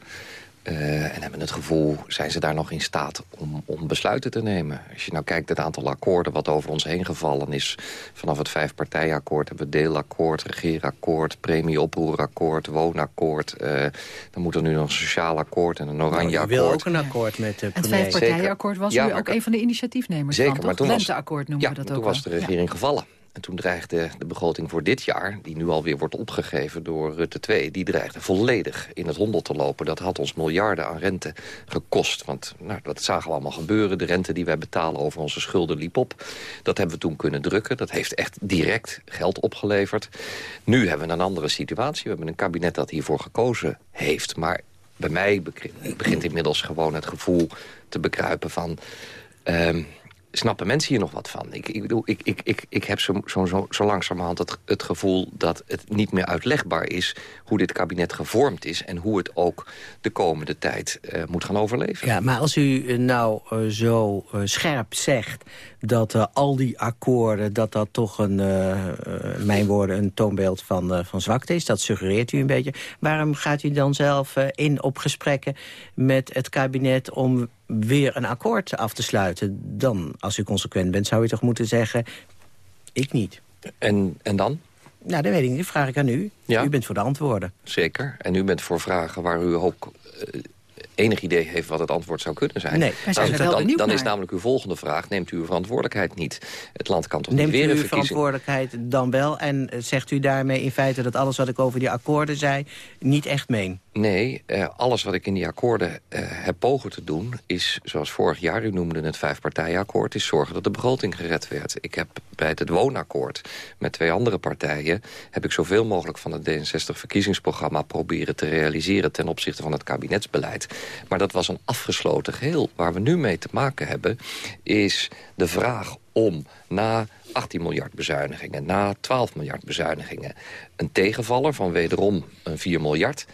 Eh, en hebben het gevoel, zijn ze daar nog in staat om, om besluiten te nemen? Als je nou kijkt het aantal akkoorden wat over ons heen gevallen is... vanaf het vijfpartijakkoord hebben we deelakkoord, regeerakkoord... premieoproerakkoord, woonakkoord. eh, dan moet er nu nog een sociaal akkoord en een oranje Nou, akkoord. u wil ook een akkoord met de Het premier. vijfpartijenakkoord was Ja, u ook een van de initiatiefnemers Zeker, van, maar toen was- noemen ja, we dat toen ook was wel. de regering gevallen. En toen dreigde de begroting voor dit jaar, die nu alweer wordt opgegeven door Rutte 2... die dreigde volledig in het honderd te lopen. Dat had ons miljarden aan rente gekost. Want nou, dat zagen we allemaal gebeuren. De rente die wij betalen over onze schulden liep op. Dat hebben we toen kunnen drukken. Dat heeft echt direct geld opgeleverd. Nu hebben we een andere situatie. We hebben een kabinet dat hiervoor gekozen heeft. Maar bij mij begint, begint inmiddels gewoon het gevoel te bekruipen van... ehm, snappen mensen hier nog wat van? Ik, ik, ik, ik, ik, ik heb zo, zo, zo, langzamerhand het, het gevoel dat het niet meer uitlegbaar is... hoe dit kabinet gevormd is en hoe het ook de komende tijd eh, moet gaan overleven. Ja, maar als u eh, nou eh, zo scherp zegt dat eh, al die akkoorden... dat dat toch een, eh, eh, mijn woorden, een toonbeeld van, van zwakte is... dat suggereert u een beetje. Waarom gaat u dan zelf in op gesprekken met het kabinet... om weer een akkoord af te sluiten... dan, als u consequent bent, zou u toch moeten zeggen... ik niet. En, en dan? Nou, dat weet ik niet. Dat vraag ik aan u. Ja? U bent voor de antwoorden. Zeker. En u bent voor vragen waar u ook enig idee heeft wat het antwoord zou kunnen zijn. Nee, zijn dan, wel dan, benieuwd dan is namelijk uw volgende vraag... neemt u uw verantwoordelijkheid niet? Het land kan toch Neemt niet weer u een uw verantwoordelijkheid dan wel? En eh, zegt u daarmee in feite dat alles wat ik over die akkoorden zei... niet echt meen? Nee, eh, alles wat ik in die akkoorden eh, heb pogen te doen... is, zoals vorig jaar, u noemde het vijfpartijenakkoord... is zorgen dat de begroting gered werd. Ik heb bij het woonakkoord met twee andere partijen... heb ik zoveel mogelijk van het D66-verkiezingsprogramma... proberen te realiseren ten opzichte van het kabinetsbeleid. Maar dat was een afgesloten geheel. Waar we nu mee te maken hebben, is de vraag om na 18 miljard bezuinigingen, na 12 miljard bezuinigingen... een tegenvaller van wederom een 4 miljard...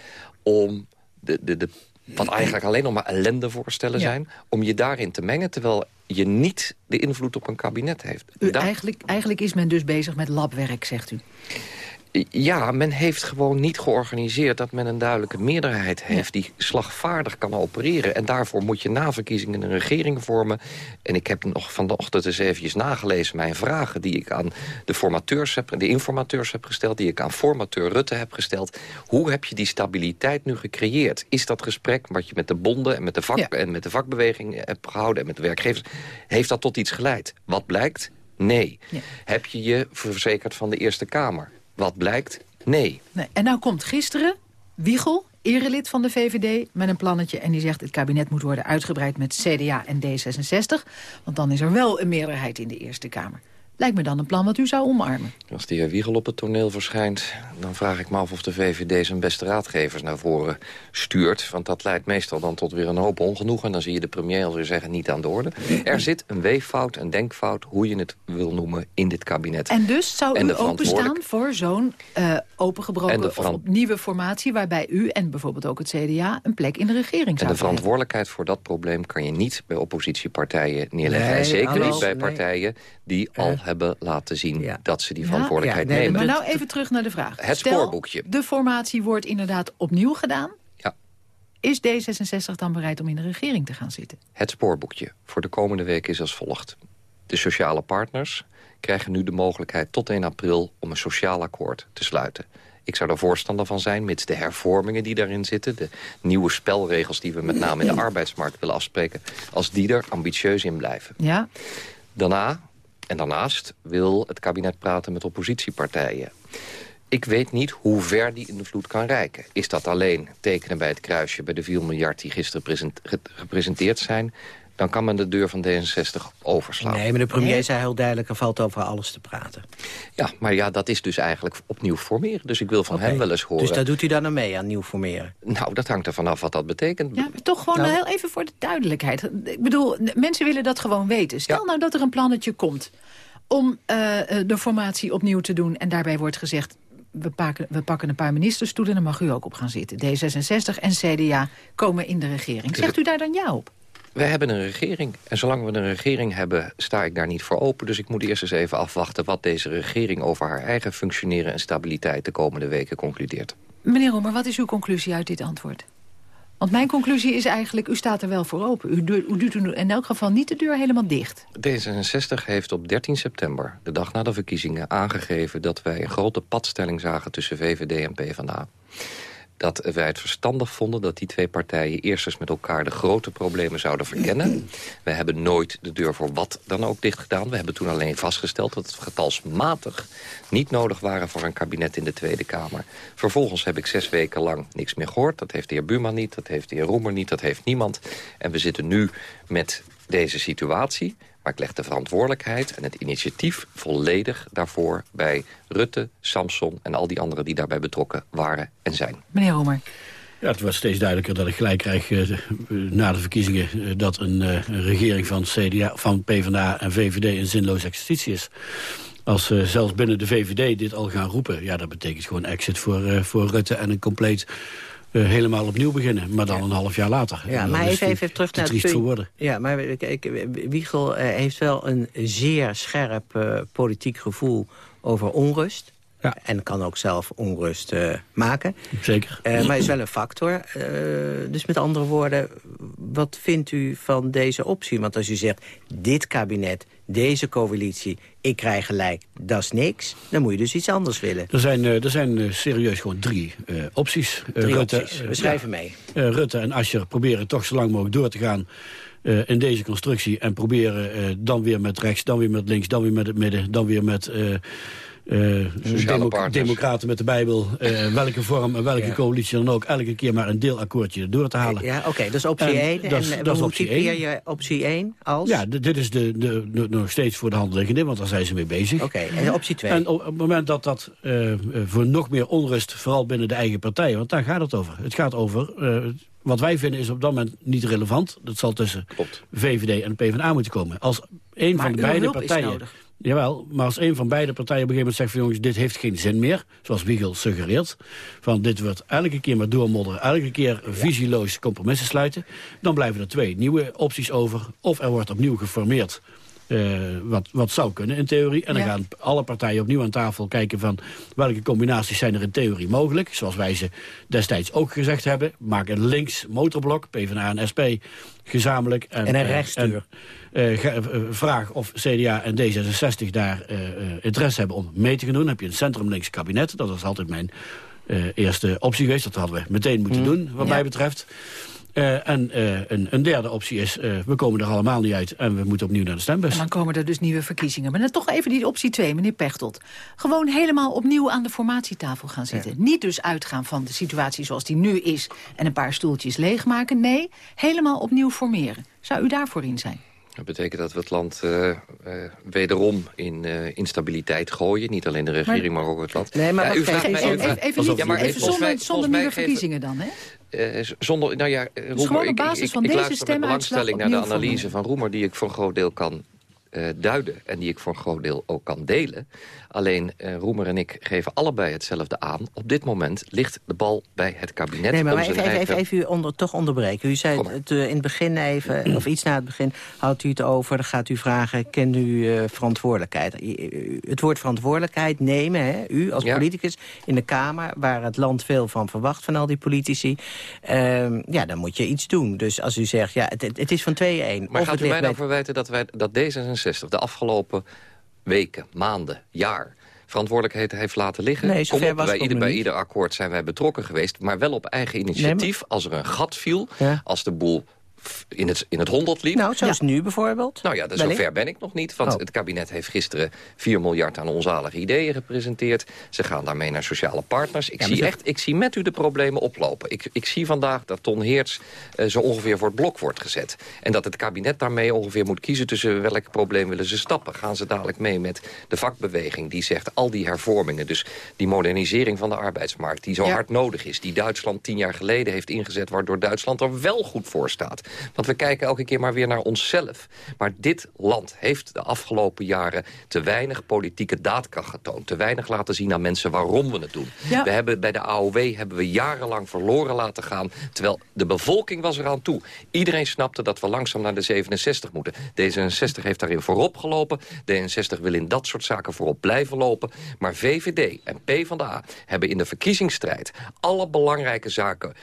om de, de, de, wat eigenlijk alleen nog maar ellendevoorstellen zijn... om je daarin te mengen, terwijl je niet de invloed op een kabinet heeft. U, Daar- eigenlijk, eigenlijk is men dus bezig met labwerk, zegt u. Ja, men heeft gewoon niet georganiseerd dat men een duidelijke meerderheid heeft... die slagvaardig kan opereren. En daarvoor moet je na verkiezingen een regering vormen. En ik heb nog vanochtend eens eventjes nagelezen mijn vragen... die ik aan de, formateurs heb, de informateurs heb gesteld... die ik aan formateur Rutte heb gesteld. Hoe heb je die stabiliteit nu gecreëerd? Is dat gesprek wat je met de bonden en met de, vak, en met de vakbeweging hebt gehouden... en met de werkgevers, heeft dat tot iets geleid? Wat blijkt? Nee. Heb je je verzekerd van de Eerste Kamer? Wat blijkt? Nee. Nee. En nou komt gisteren Wiegel, erelid van de VVD, met een plannetje. En die zegt het kabinet moet worden uitgebreid met CDA en D66. Want dan is er wel een meerderheid in de Eerste Kamer. Lijkt me dan een plan wat u zou omarmen. Als de heer Wiegel op het toneel verschijnt... dan vraag ik me af of de VVD zijn beste raadgevers naar voren stuurt. Want dat leidt meestal dan tot weer een hoop ongenoegen. En dan zie je de premier alweer zeggen niet aan de orde. Er zit een weeffout, een denkfout, hoe je het wil noemen, in dit kabinet. En dus zou En u openstaan voor zo'n eh En opengebroken of nieuwe formatie... waarbij u en bijvoorbeeld ook het CDA een plek in de regering En zou de verantwoordelijkheid voor dat probleem kan je niet bij oppositiepartijen neerleggen. Nee, en zeker niet bij nee. partijen die al hebben laten zien dat ze die Ja? verantwoordelijkheid Ja, nemen. Maar nou even terug naar de vraag. Het Stel, spoorboekje. de formatie wordt inderdaad opnieuw gedaan. Ja. Is D66 dan bereid om in de regering te gaan zitten? Het spoorboekje voor de komende week is als volgt. De sociale partners krijgen nu de mogelijkheid tot 1 april... om een sociaal akkoord te sluiten. Ik zou er voorstander van zijn, mits de hervormingen die daarin zitten... de nieuwe spelregels die we met name in de arbeidsmarkt willen afspreken... als die er ambitieus in blijven. Ja. Daarna en daarnaast wil het kabinet praten met oppositiepartijen. Ik weet niet hoe ver die invloed kan reiken. Is dat alleen tekenen bij het kruisje bij de 4 miljard die gisteren present- ge- gepresenteerd zijn... dan kan men de deur van D66 overslaan. Nee, maar de premier zei heel duidelijk... er valt over alles te praten. Ja, maar ja, dat is dus eigenlijk opnieuw formeren. Dus ik wil van hem wel eens horen... Dus daar doet u dan aan mee, aan nieuw formeren? Nou, dat hangt er vanaf wat dat betekent. Ja, maar toch gewoon Nou. heel even voor de duidelijkheid. Ik bedoel, mensen willen dat gewoon weten. Stel nou dat er een plannetje komt om eh, eh, de formatie opnieuw te doen... en daarbij wordt gezegd, we pakken, we pakken een paar ministerstoelen... dan mag u ook op gaan zitten. D66 en CDA komen in de regering. Zegt u daar dan ja op? Wij hebben een regering. En zolang we een regering hebben, sta ik daar niet voor open. Dus ik moet eerst eens even afwachten wat deze regering... over haar eigen functioneren en stabiliteit de komende weken concludeert. Meneer Roemer, wat is uw conclusie uit dit antwoord? Want mijn conclusie is eigenlijk, u staat er wel voor open. U, doet- u doet in elk geval niet de deur helemaal dicht. D66 heeft op 13 september, de dag na de verkiezingen, aangegeven... dat wij een grote padstelling zagen tussen VVD en PvdA. Dat wij het verstandig vonden dat die twee partijen eerst eens met elkaar... de grote problemen zouden verkennen. We hebben nooit de deur voor wat dan ook dicht gedaan. We hebben toen alleen vastgesteld dat het getalsmatig niet nodig waren... voor een kabinet in de Tweede Kamer. Vervolgens heb ik zes weken lang niks meer gehoord. Dat heeft de heer Buma niet, dat heeft de heer Roemer niet, dat heeft niemand. En we zitten nu met deze situatie. Maar ik leg de verantwoordelijkheid en het initiatief volledig daarvoor... bij Rutte, Samson en al die anderen die daarbij betrokken waren en zijn. Meneer Roemer. Ja, het wordt steeds duidelijker dat ik gelijk krijg eh, na de verkiezingen... eh, dat een, eh, een regering van, CDA, van PvdA en VVD een zinloze exercitie is. Als ze zelfs binnen de VVD dit al gaan roepen... ja, dat betekent gewoon exit voor, eh, voor Rutte en een compleet... eh, helemaal opnieuw beginnen, maar dan een half jaar later. Ja, maar even, even terug te naar het punt. Ja, maar kijk, Wiegel eh, heeft wel een zeer scherp eh, politiek gevoel over onrust. En kan ook zelf onrust eh, maken. Zeker. Eh, maar is wel een factor. Eh, dus met andere woorden, wat vindt u van deze optie? Want als u zegt, dit kabinet, deze coalitie, ik krijg gelijk, dat is niks. Dan moet je dus iets anders willen. Er zijn, er zijn serieus gewoon drie opties. Drie Rutte, opties, we schrijven mee. Rutte en Asscher proberen toch zo lang mogelijk door te gaan uh, in deze constructie... en proberen uh, dan weer met rechts, dan weer met links, dan weer met het midden... dan weer met uh, demo democraten met de Bijbel... welke vorm en welke ja. coalitie dan ook... elke keer maar een deelakkoordje door te halen. Ja, oké, okay, dat is optie 1. En, dat en dat is optie 1. je optie 1 als? Ja, dit is de, de, de, nog steeds voor de hand liggende... want daar zijn ze mee bezig. Oké, okay, en optie 2? En op het moment dat dat voor nog meer onrust... vooral binnen de eigen partijen, want daar gaat het over. Het gaat over wat wij vinden is op dat moment niet relevant. Dat zal tussen Klopt. VVD en de PvdA moeten komen. Als een van de beide partijen... Jawel, maar als een van beide partijen op een gegeven moment zegt van jongens, dit heeft geen zin meer, zoals Wiegel suggereert, van dit wordt elke keer maar doormodderen, elke keer visieloos compromissen sluiten, dan blijven er twee nieuwe opties over. Of er wordt opnieuw geformeerd uh, wat, wat zou kunnen in theorie. En dan gaan alle partijen opnieuw aan tafel kijken van... welke combinaties zijn er in theorie mogelijk. Zoals wij ze destijds ook gezegd hebben. Maak een links motorblok, PvdA en SP, gezamenlijk. En, en een rechtsstuur. Uh, vraag of CDA en D66 daar interesse hebben om mee te gaan doen. Dan heb je een centrum-links kabinet. Dat was altijd mijn eerste optie geweest. Dat hadden we meteen moeten mm. doen, wat mij betreft. Uh, en uh, een, een, derde optie is, uh, we komen er allemaal niet uit... en we moeten opnieuw naar de stembus. En dan komen er dus nieuwe verkiezingen. Maar dan toch even die optie 2, meneer Pechtold. Gewoon helemaal opnieuw aan de formatietafel gaan zitten. Ja. Niet dus uitgaan van de situatie zoals die nu is... en een paar stoeltjes leegmaken. Nee, helemaal opnieuw formeren. Zou u daarvoor in zijn? Dat betekent dat we het land uh, uh, wederom in uh, instabiliteit gooien. Niet alleen de regering, maar, maar ook het land. Nee, maar ja, u vraagt mij even, even, ja, maar even zonder, zonder nieuwe verkiezingen dan, hè? zonder, nou ja, Roemer, dus ik, ik, ik, ik luister met belangstelling naar de analyse van Roemer... die ik voor een groot deel kan uh, duiden en die ik voor een groot deel ook kan delen. Alleen uh, Roemer en ik geven allebei hetzelfde aan. Op dit moment ligt de bal bij het kabinet. Nee, maar, maar even, even, even, even, u onder, toch onderbreken. U zei het uh, in het begin even, of iets na het begin, houdt u het over... dan gaat u vragen, kent u verantwoordelijkheid? Het woord verantwoordelijkheid nemen, hè, u als ja. politicus in de Kamer... waar het land veel van verwacht van al die politici... Ehm, ja, dan moet je iets doen. Dus als u zegt, ja, het, het is van 2-1. Maar gaat u mij nou verwijten dat, wij, dat D66 de afgelopen weken, maanden, jaar verantwoordelijkheid heeft laten liggen. Nee, Kom op, bij, ieder, bij ieder akkoord zijn wij betrokken geweest. Maar wel op eigen initiatief. Nee, maar... Als er een gat viel, ja. als de boel in het, in het honderd liep. Nou, zoals ja. nu bijvoorbeeld. Nou ja, zover ben ik nog niet. Want oh. het kabinet heeft gisteren 4 miljard aan onzalige ideeën gepresenteerd. Ze gaan daarmee naar sociale partners. Ik, ja, zie, echt, ik zie met u de problemen oplopen. Ik, ik zie vandaag dat Ton Heerts uh, zo ongeveer voor het blok wordt gezet. En dat het kabinet daarmee ongeveer moet kiezen... tussen welk probleem willen ze stappen. Gaan ze dadelijk mee met de vakbeweging die zegt... al die hervormingen, dus die modernisering van de arbeidsmarkt... die zo ja. hard nodig is, die Duitsland tien jaar geleden heeft ingezet... waardoor Duitsland er wel goed voor staat. Want we kijken elke keer maar weer naar onszelf. Maar dit land heeft de afgelopen jaren te weinig politieke daadkracht getoond. Te weinig laten zien aan mensen waarom we het doen. Ja. We hebben bij de AOW hebben we jarenlang verloren laten gaan. Terwijl de bevolking was eraan toe. Iedereen snapte dat we langzaam naar de 67 moeten. D66 heeft daarin voorop gelopen. D66 wil in dat soort zaken voorop blijven lopen. Maar VVD en PvdA hebben in de verkiezingsstrijd... alle belangrijke zaken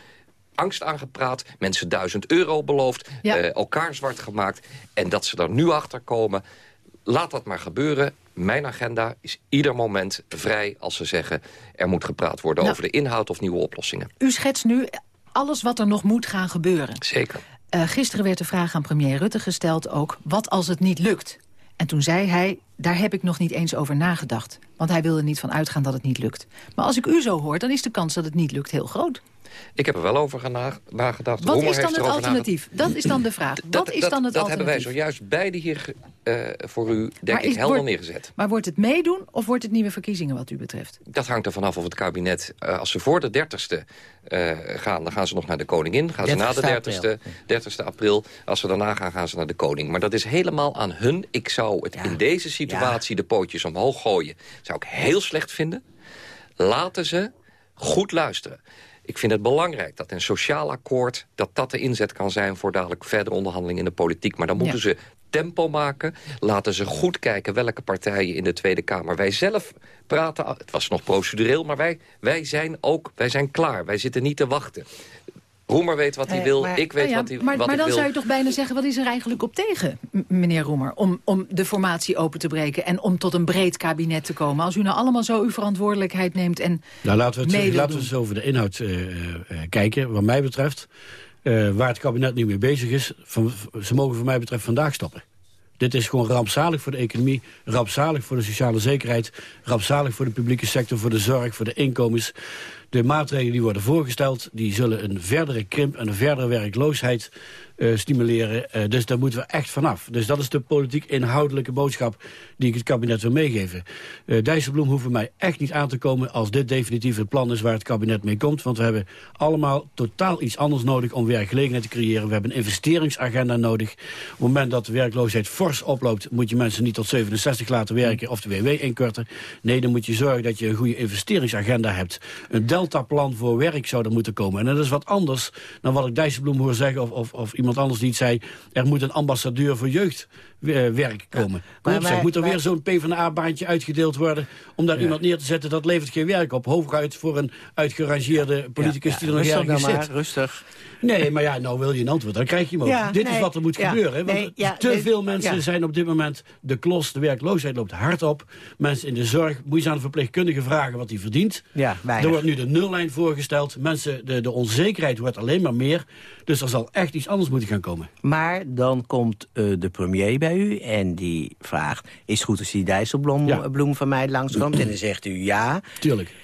angst aangepraat, mensen duizend euro beloofd, ja. uh, elkaar zwart gemaakt. En dat ze er nu achter komen, laat dat maar gebeuren. Mijn agenda is ieder moment vrij als ze zeggen... er moet gepraat worden nou, over de inhoud of nieuwe oplossingen. U schetst nu alles wat er nog moet gaan gebeuren. Zeker. Uh, gisteren werd de vraag aan premier Rutte gesteld ook... wat als het niet lukt? En toen zei hij, daar heb ik nog niet eens over nagedacht. Want hij wilde niet van uitgaan dat het niet lukt. Maar als ik u zo hoor, dan is de kans dat het niet lukt heel groot. Ik heb er wel over nagedacht. Wat is dan het alternatief? Dat is dan de vraag. Wat is dan het dat, dat hebben wij zojuist beide hier uh, voor u, denk ik, helder wordt, neergezet. Maar wordt het meedoen of wordt het nieuwe verkiezingen wat u betreft? Dat hangt er vanaf of het kabinet, uh, als ze voor de 30ste uh, gaan... dan gaan ze nog naar de koningin. Gaan ze na de 30ste, 30ste april. Als ze daarna gaan, gaan ze naar de koning. Maar dat is helemaal aan hun. Ik zou het ja. in deze situatie ja. de pootjes omhoog gooien. zou ik heel slecht vinden. Laten ze goed luisteren. Ik vind het belangrijk dat een sociaal akkoord... dat dat de inzet kan zijn voor dadelijk verdere onderhandelingen in de politiek. Maar dan moeten ja. ze tempo maken. Laten ze goed kijken welke partijen in de Tweede Kamer wij zelf praten. Het was nog procedureel, maar wij, wij zijn ook wij zijn klaar. Wij zitten niet te wachten. Roemer weet wat hij Eh, wil, maar- ik weet ja, wat hij maar, wat maar ik dan wil. zou je toch bijna zeggen, wat is er eigenlijk op tegen, meneer Roemer... Om, om de formatie open te breken en om tot een breed kabinet te komen? Als u nou allemaal zo uw verantwoordelijkheid neemt en Nou, laten we, het, mee wil laten we eens over de inhoud eh, eh, kijken. Wat mij betreft, eh, waar het kabinet nu mee bezig is... Van, ze mogen voor mij betreft vandaag stoppen. Dit is gewoon rampzalig voor de economie, rampzalig voor de sociale zekerheid... rampzalig voor de publieke sector, voor de zorg, voor de inkomens. De maatregelen die worden voorgesteld... die zullen een verdere krimp en een verdere werkloosheid eh, stimuleren. Eh, dus daar moeten we echt vanaf. Dus dat is de politiek inhoudelijke boodschap die ik het kabinet wil meegeven. Eh Dijsselbloem hoeven mij echt niet aan te komen als dit definitief het plan is waar het kabinet mee komt. Want we hebben allemaal totaal iets anders nodig om werkgelegenheid te creëren. We hebben een investeringsagenda nodig. Op het moment dat de werkloosheid fors oploopt, moet je mensen niet tot 67 laten werken of de WW inkorten. Nee, dan moet je zorgen dat je een goede investeringsagenda hebt. Een deltaplan voor werk zou er moeten komen. En dat is wat anders dan wat ik Dijsselbloem hoor zeggen of, of, of iemand anders die het zei. Er moet een ambassadeur voor jeugdwerk komen. maar- Kom op, zeg, moet er weer zo'n PvdA-baantje uitgedeeld worden... om daar iemand neer te zetten, dat levert geen werk op. Hooguit voor een uitgerangeerde politicus die er nog ergens nou maar, zit. rustig. Nee, maar ja, nou wil je een antwoord, dan krijg je hem ook. Dit nee, is wat er moet gebeuren. Want nee, te veel mensen zijn op dit moment de klos. De werkloosheid loopt hard op. Mensen in de zorg, moet je aan de verpleegkundige vragen wat hij verdient. Ja, weinig. er wordt nu de nullijn voorgesteld. Mensen, de, de onzekerheid wordt alleen maar meer. Dus er zal echt iets anders moeten gaan komen. Maar dan komt eh, de premier bij u en die vraagt... is het goed als die Dijsselbloem Ja. bloem van mij langskomt? En dan zegt u ja. Tuurlijk. Ik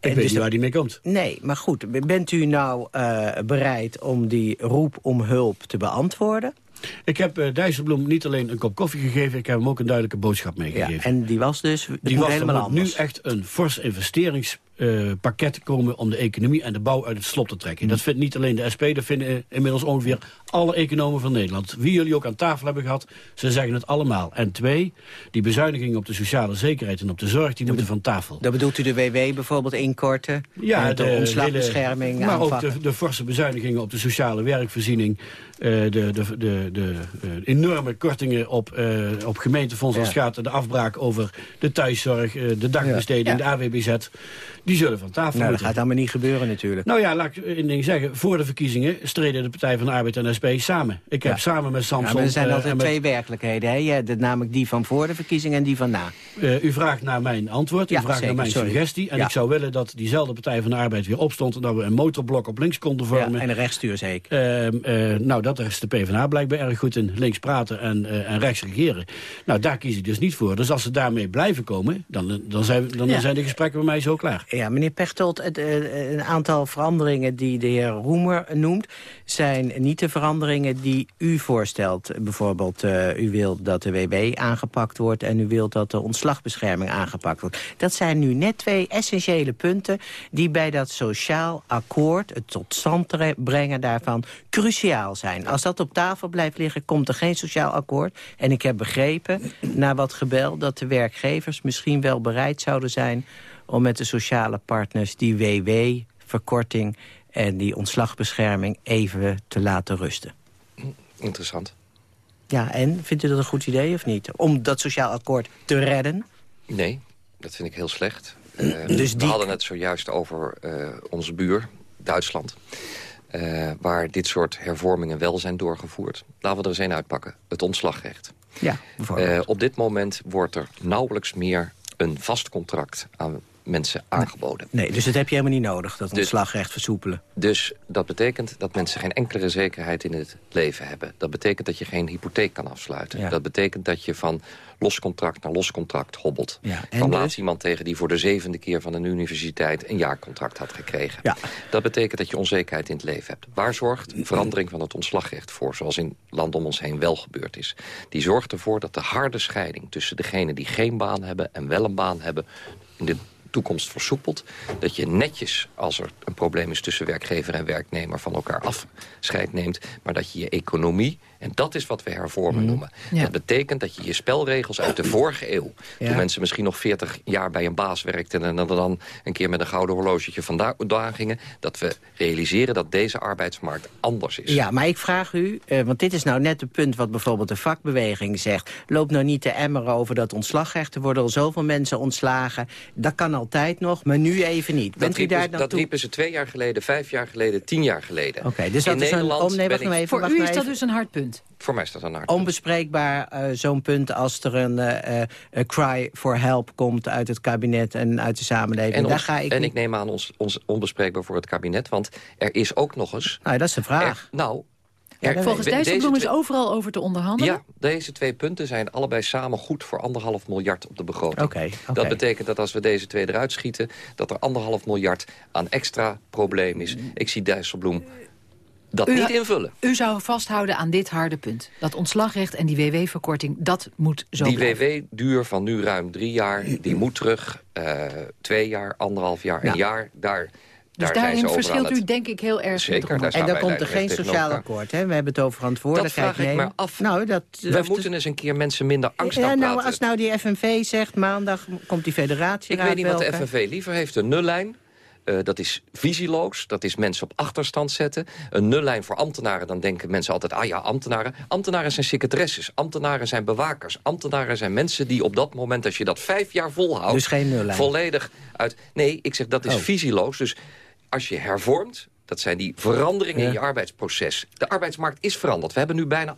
En weet dus niet waar die mee komt. Nee, maar goed. Bent u nou eh, bereid om die roep om hulp te beantwoorden? Ik heb eh Dijsselbloem niet alleen een kop koffie gegeven... ik heb hem ook een duidelijke boodschap meegegeven. Ja, en die was dus Die was, helemaal moet nu anders. echt een fors investeringspakket komen... om de economie en de bouw uit het slop te trekken. Hm. Dat vindt niet alleen de SP, dat vinden eh, inmiddels ongeveer alle economen van Nederland. Wie jullie ook aan tafel hebben gehad, ze zeggen het allemaal. En twee, die bezuinigingen op de sociale zekerheid en op de zorg... die moeten van tafel. Dan bedoelt u de WW bijvoorbeeld inkorten? Ja, en de, ontslagbescherming hele- Maar ook de, de forse bezuinigingen op de sociale werkvoorziening. eh, de, de, de, de, eh, enorme kortingen op, eh op gemeentefondsen als Ja. gaat de afbraak over de thuiszorg, eh, de dagbesteding, Ja. de AWBZ. Die zullen van tafel Nou, dat gaat allemaal niet gebeuren natuurlijk. Nou ja, laat ik één ding zeggen. Voor de verkiezingen streden de Partij van de Arbeid en de SP samen. Ik heb Ja. samen met Ja, Samson... maar er zijn eh, altijd met- twee werkelijkheden. Hè? Ja, de, namelijk die van voor de verkiezingen en die van na. Eh, u vraagt naar mijn antwoord, u Ja, vraagt zeker, naar mijn sorry. suggestie. En Ja. ik zou willen dat diezelfde Partij van de Arbeid weer opstond... en dat we een motorblok op links konden vormen. Ja, en een rechtsstuur zeker. Ehm, eh, nou, dat is de PvdA blijkbaar erg goed in. Links praten en, en rechts regeren. Nou, daar kies ik dus niet voor. Dus als ze daarmee blijven komen, dan, dan, zijn, dan Ja. zijn de gesprekken bij mij zo klaar. Ja, meneer Pechtold, het, eh, een aantal veranderingen die de heer Roemer noemt... zijn niet de veranderingen die u voorstelt. Bijvoorbeeld, eh, u wilt dat de WW aangepakt wordt... en u wilt dat de ontslagbescherming aangepakt wordt. Dat zijn nu net twee essentiële punten... die bij dat sociaal akkoord, het tot stand brengen daarvan... cruciaal zijn. Als dat op tafel blijft liggen, komt er geen sociaal akkoord. En ik heb begrepen, na wat gebel... dat de werkgevers misschien wel bereid zouden zijn om met de sociale partners die WW-verkorting en die ontslagbescherming even te laten rusten. Interessant. Ja, en vindt u dat een goed idee of niet? Om dat sociaal akkoord te redden? Nee, dat vind ik heel slecht. Eh, Dus we hadden het zojuist over eh, onze buur, Duitsland. eh, waar dit soort hervormingen wel zijn doorgevoerd. Laten we er eens een uitpakken. Het ontslagrecht. Ja, op dit moment wordt er nauwelijks meer een vast contract aan mensen aangeboden. Nee, dus dat heb je helemaal niet nodig, dat Dus- ontslagrecht versoepelen. Dus dat betekent dat mensen geen enkele zekerheid in het leven hebben. Dat betekent dat je geen hypotheek kan afsluiten. Ja. Dat betekent dat je van los contract naar los contract hobbelt. Ja, en dus- laatst iemand tegen die voor de zevende keer van een universiteit... een jaarcontract had gekregen. Ja. Dat betekent dat je onzekerheid in het leven hebt. Waar zorgt verandering van het ontslagrecht voor... zoals in landen om ons heen wel gebeurd is? Die zorgt ervoor dat de harde scheiding tussen degenen die geen baan hebben... en wel een baan hebben, in de toekomst versoepelt. Dat je netjes, als er een probleem is tussen werkgever en werknemer... van elkaar afscheid neemt. Maar dat je je economie En dat is wat we hervormen Mhm. noemen. Ja. Dat betekent dat je je spelregels uit de vorige eeuw... Ja. toen mensen misschien nog 40 jaar bij een baas werkten... en dan- dan een keer met een gouden horlogetje vandaan gingen... dat we realiseren dat deze arbeidsmarkt anders is. Ja, maar ik vraag u, eh, want dit is nou net het punt wat bijvoorbeeld de vakbeweging zegt. Loop nou niet te emmeren over dat ontslagrecht. Er worden al zoveel mensen ontslagen. Dat kan altijd nog, maar nu even niet. Dat Bent u riepen, daar ze- dan dat toe? riepen ze twee jaar geleden, vijf jaar geleden, tien jaar geleden. Oké, dus In dat is een... Oh, nee, wacht ben nou ik- even, Voor wacht u is dat dus een hard punt. Voor mij is dat een hard Onbespreekbaar eh, zo'n punt als er een eh, eh, een cry for help komt uit het kabinet en uit de samenleving. En, Daar ons- ga ik en ik neem aan ons, ons onbespreekbaar voor het kabinet. Want er is ook nog eens... Nou, dat is de vraag. Er- nou, Ja, Volgens Dijsselbloem is overal over te onderhandelen. Ja, deze twee punten zijn allebei samen goed voor anderhalf miljard op de begroting. Oké, oké. Dat betekent dat als we deze twee eruit schieten... dat er anderhalf miljard aan extra probleem is. Ik zie Dijsselbloem dat U- niet invullen. U zou vasthouden aan dit harde punt. Dat ontslagrecht en die WW-verkorting, dat moet zo Die. WW-duur van nu ruim drie jaar, die moet terug. eh, twee jaar, anderhalf jaar, Ja. een jaar, daar, Dus daar zijn daarin verschilt het... u denk ik heel erg. Zeker, daar En dan komt er geen sociaal akkoord. Hè? We hebben het over Dat verantwoordelijkheid vraag ik me af. Nou, dat, dat- moeten eens een keer mensen minder angst ja, aan nou, als nou die FNV zegt, maandag komt die federatie Ik weet niet wat de FNV liever heeft. Een nullijn. Eh, dat is visieloos, dat is mensen op achterstand zetten. Een nullijn voor ambtenaren, dan denken mensen altijd... ah ja, ambtenaren. Ambtenaren zijn secretaresses, ambtenaren zijn bewakers. Ambtenaren zijn mensen die op dat moment, als je dat vijf jaar volhoudt... Dus geen nullijn? Volledig uit... Nee, ik zeg dat is Oh. visieloos. Dus als je hervormt, dat zijn die veranderingen in je arbeidsproces. De arbeidsmarkt is veranderd. We hebben nu bijna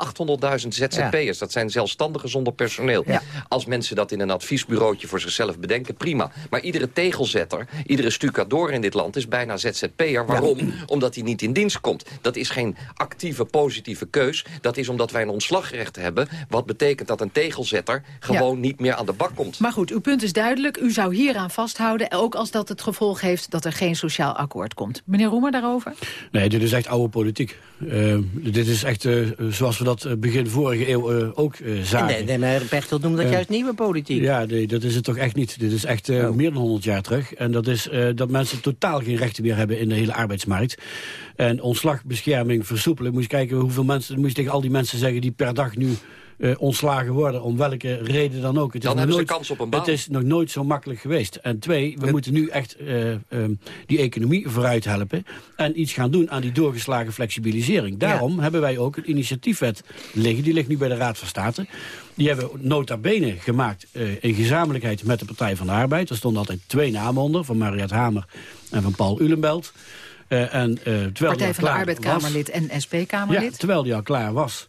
800.000 ZZP'ers. Dat zijn zelfstandigen zonder personeel. Als mensen dat in een adviesbureautje voor zichzelf bedenken, prima. Maar iedere tegelzetter, iedere stucador in dit land is bijna ZZP'er. Waarom? Omdat hij niet in dienst komt. Dat is geen actieve, positieve keus. Dat is omdat wij een ontslagrecht hebben. Wat betekent dat een tegelzetter gewoon niet meer aan de bak komt. Maar goed, uw punt is duidelijk. U zou hieraan vasthouden, ook als dat het gevolg heeft... dat er geen sociaal akkoord komt. Meneer Roemer, daarover? Nee, dit is echt oude politiek. Eh, dit is echt eh, zoals we dat eh, begin vorige eeuw eh, ook eh, zagen. Nee, nee, maar noemt dat juist nieuwe politiek. Ja, nee, dat is het toch echt niet. Dit is echt Oh. meer dan 100 jaar terug. En dat is eh, dat mensen totaal geen rechten meer hebben in de hele arbeidsmarkt. En ontslagbescherming versoepelen. Moet je kijken hoeveel mensen... Moet je tegen al die mensen zeggen die per dag nu... eh, ontslagen worden, om welke reden dan ook. Het Dan is nog hebben ze nooit, kans op een baan. Het is nog nooit zo makkelijk geweest. En twee, we moeten nu echt eh, ehm, die economie vooruit helpen... en iets gaan doen aan die doorgeslagen flexibilisering. Daarom hebben wij ook een initiatiefwet liggen. Die ligt nu bij de Raad van State. Die hebben we nota bene gemaakt eh, in gezamenlijkheid met de Partij van de Arbeid. Er stonden altijd twee namen onder, van Mariette Hamer en van Paul Ulenbelt. Eh, en, eh, terwijl Partij van de Arbeid, Kamerlid en SP-Kamerlid. ja, terwijl die al klaar was,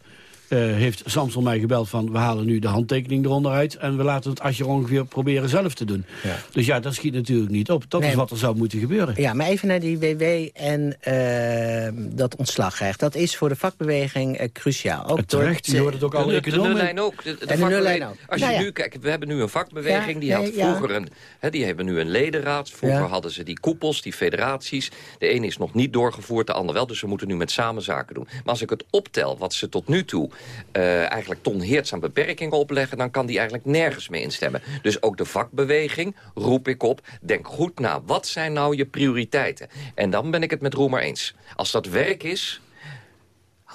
heeft Samson mij gebeld van... we halen nu de handtekening eronder uit... en we laten het Asje ongeveer proberen zelf te doen. Dus ja, dat schiet natuurlijk niet op. Dat Nee. is wat er zou moeten gebeuren. Ja, maar even naar die WW en eh, dat ontslagrecht. Dat is voor de vakbeweging eh, cruciaal. Ook Terecht, door je hoort het ook al de, de economen. nullijn ook. De, de En de nullijn ook. Als je Nou ja. nu kijkt, we hebben nu een vakbeweging. Ja, die had nee, ja. vroeger een, hè, die hebben nu een ledenraad. Vroeger Ja. hadden ze die koepels, die federaties. De ene is nog niet doorgevoerd, de ander wel. Dus we moeten nu met samen zaken doen. Maar als ik het optel, wat ze tot nu toe eh, eigenlijk Ton Heerts aan beperkingen opleggen... dan kan die eigenlijk nergens mee instemmen. Dus ook de vakbeweging roep ik op. Denk goed na, wat zijn nou je prioriteiten? En dan ben ik het met Roemer eens. Als dat werk is,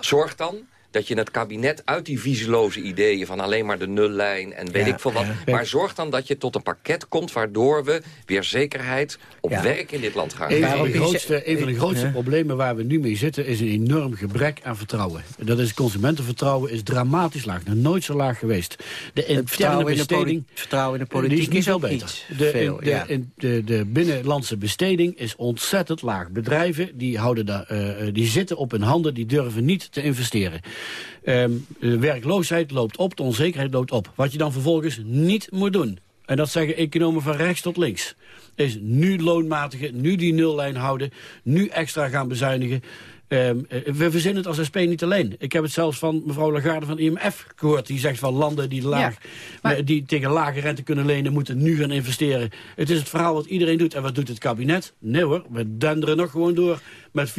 zorg dan dat je het kabinet uit die visieloze ideeën... van alleen maar de nullijn en weet Ja, ik veel wat... ja. maar zorg dan dat je tot een pakket komt... waardoor we weer zekerheid op Ja. werk in dit land gaan Een van, krijgen. de grootste, een van de grootste Ja. problemen waar we nu mee zitten... is een enorm gebrek aan vertrouwen. Dat is consumentenvertrouwen is dramatisch laag. Nog nooit zo laag geweest. De Het interne vertrouwen in, de besteding... vertrouwen in de politiek niet is veel beter. niet De, veel. de, ja. in- de, de binnenlandse besteding is ontzettend laag. Bedrijven die, houden daar, eh, eh, die zitten op hun handen, die durven niet te investeren. Ehm, de werkloosheid loopt op, de onzekerheid loopt op. Wat je dan vervolgens niet moet doen... en dat zeggen economen van rechts tot links... is nu loonmatigen, nu die nullijn houden... nu extra gaan bezuinigen... Ehm, eh, we verzinnen het als SP niet alleen. Ik heb het zelfs van mevrouw Lagarde van IMF gehoord. Die zegt van landen die, laag, eh, die tegen lage rente kunnen lenen... moeten nu gaan investeren. Het is het verhaal wat iedereen doet. En wat doet het kabinet? Nee hoor, we denderen nog gewoon door... met 4,5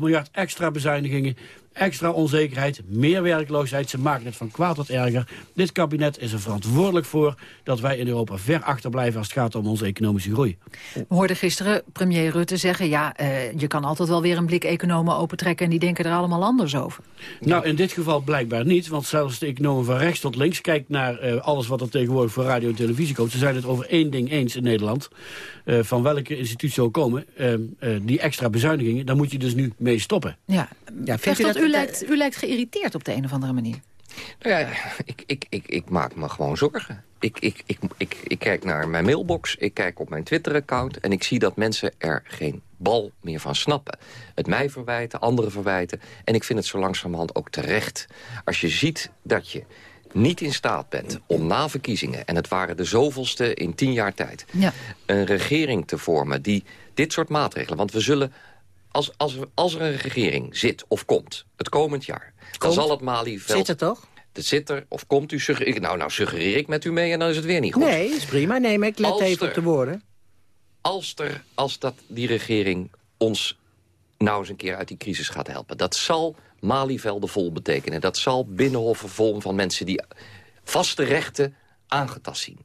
miljard extra bezuinigingen. Extra onzekerheid, meer werkloosheid. Ze maken het van kwaad tot erger. Dit kabinet is er verantwoordelijk voor dat wij in Europa ver achterblijven als het gaat om onze economische groei. We hoorden gisteren premier Rutte zeggen... ja, eh, je kan altijd wel weer een blik economen opentrekken... en die denken er allemaal anders over. Nou, in dit geval blijkbaar niet, want zelfs de economen van rechts tot links... kijkt naar eh, alles wat er tegenwoordig voor radio en televisie komt. Ze zijn het over één ding eens in Nederland. Eh, van welke institutie ook komen, die extra bezuinigingen... daar moet je dus nu mee stoppen. Ja, Ja, Vecht u dat- u, lijkt, u lijkt geïrriteerd op de een of andere manier. Nou ja, ik, ik, ik, ik maak me gewoon zorgen. Ik, ik, ik, ik, ik kijk naar mijn mailbox, ik kijk op mijn Twitter-account... en ik zie dat mensen er geen bal meer van snappen. Het mij verwijten, anderen verwijten. En ik vind het zo langzamerhand ook terecht. Als je ziet dat je niet in staat bent om na verkiezingen... en het waren de zoveelste in tien jaar tijd... Ja. een regering te vormen die dit soort maatregelen... want we zullen, als, als, er- als er een regering zit of komt, het komend jaar... dan zal het Malieveld... Zit er toch? Het zit er, of komt u, suggereer, nou, nou suggereer ik met u mee en dan is het weer niet goed. Nee, is prima. Nee, maar ik let Als even er- op de woorden. Als, er, als dat die regering ons nou eens een keer uit die crisis gaat helpen... dat zal Malievelden vol betekenen. Dat zal binnenhoffen vol van mensen die vaste rechten aangetast zien.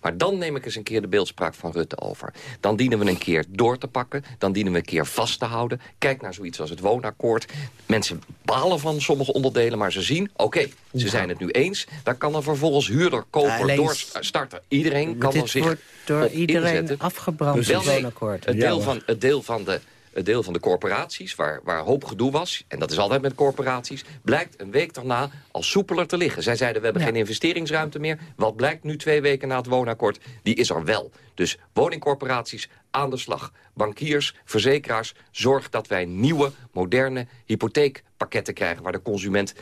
Maar dan neem ik eens een keer de beeldspraak van Rutte over. Dan dienen we een keer door te pakken. Dan dienen we een keer vast te houden. Kijk naar zoiets als het woonakkoord. Mensen balen van sommige onderdelen, maar ze zien... oké, ze zijn het nu eens. Dan kan er vervolgens huurder, koper, Alleen- doorstarter. Iedereen kan dit zich door iedereen inzetten. afgebrand, het woonakkoord. Het deel, van, het deel van de het deel van de corporaties, waar, waar hoop gedoe was... en dat is altijd met corporaties... blijkt een week daarna al soepeler te liggen. Zij zeiden, we hebben geen investeringsruimte meer. Wat blijkt nu twee weken na het woonakkoord? Die is er wel. Dus woningcorporaties aan de slag. Bankiers, verzekeraars, zorg dat wij nieuwe, moderne hypotheekpakketten krijgen... waar de consument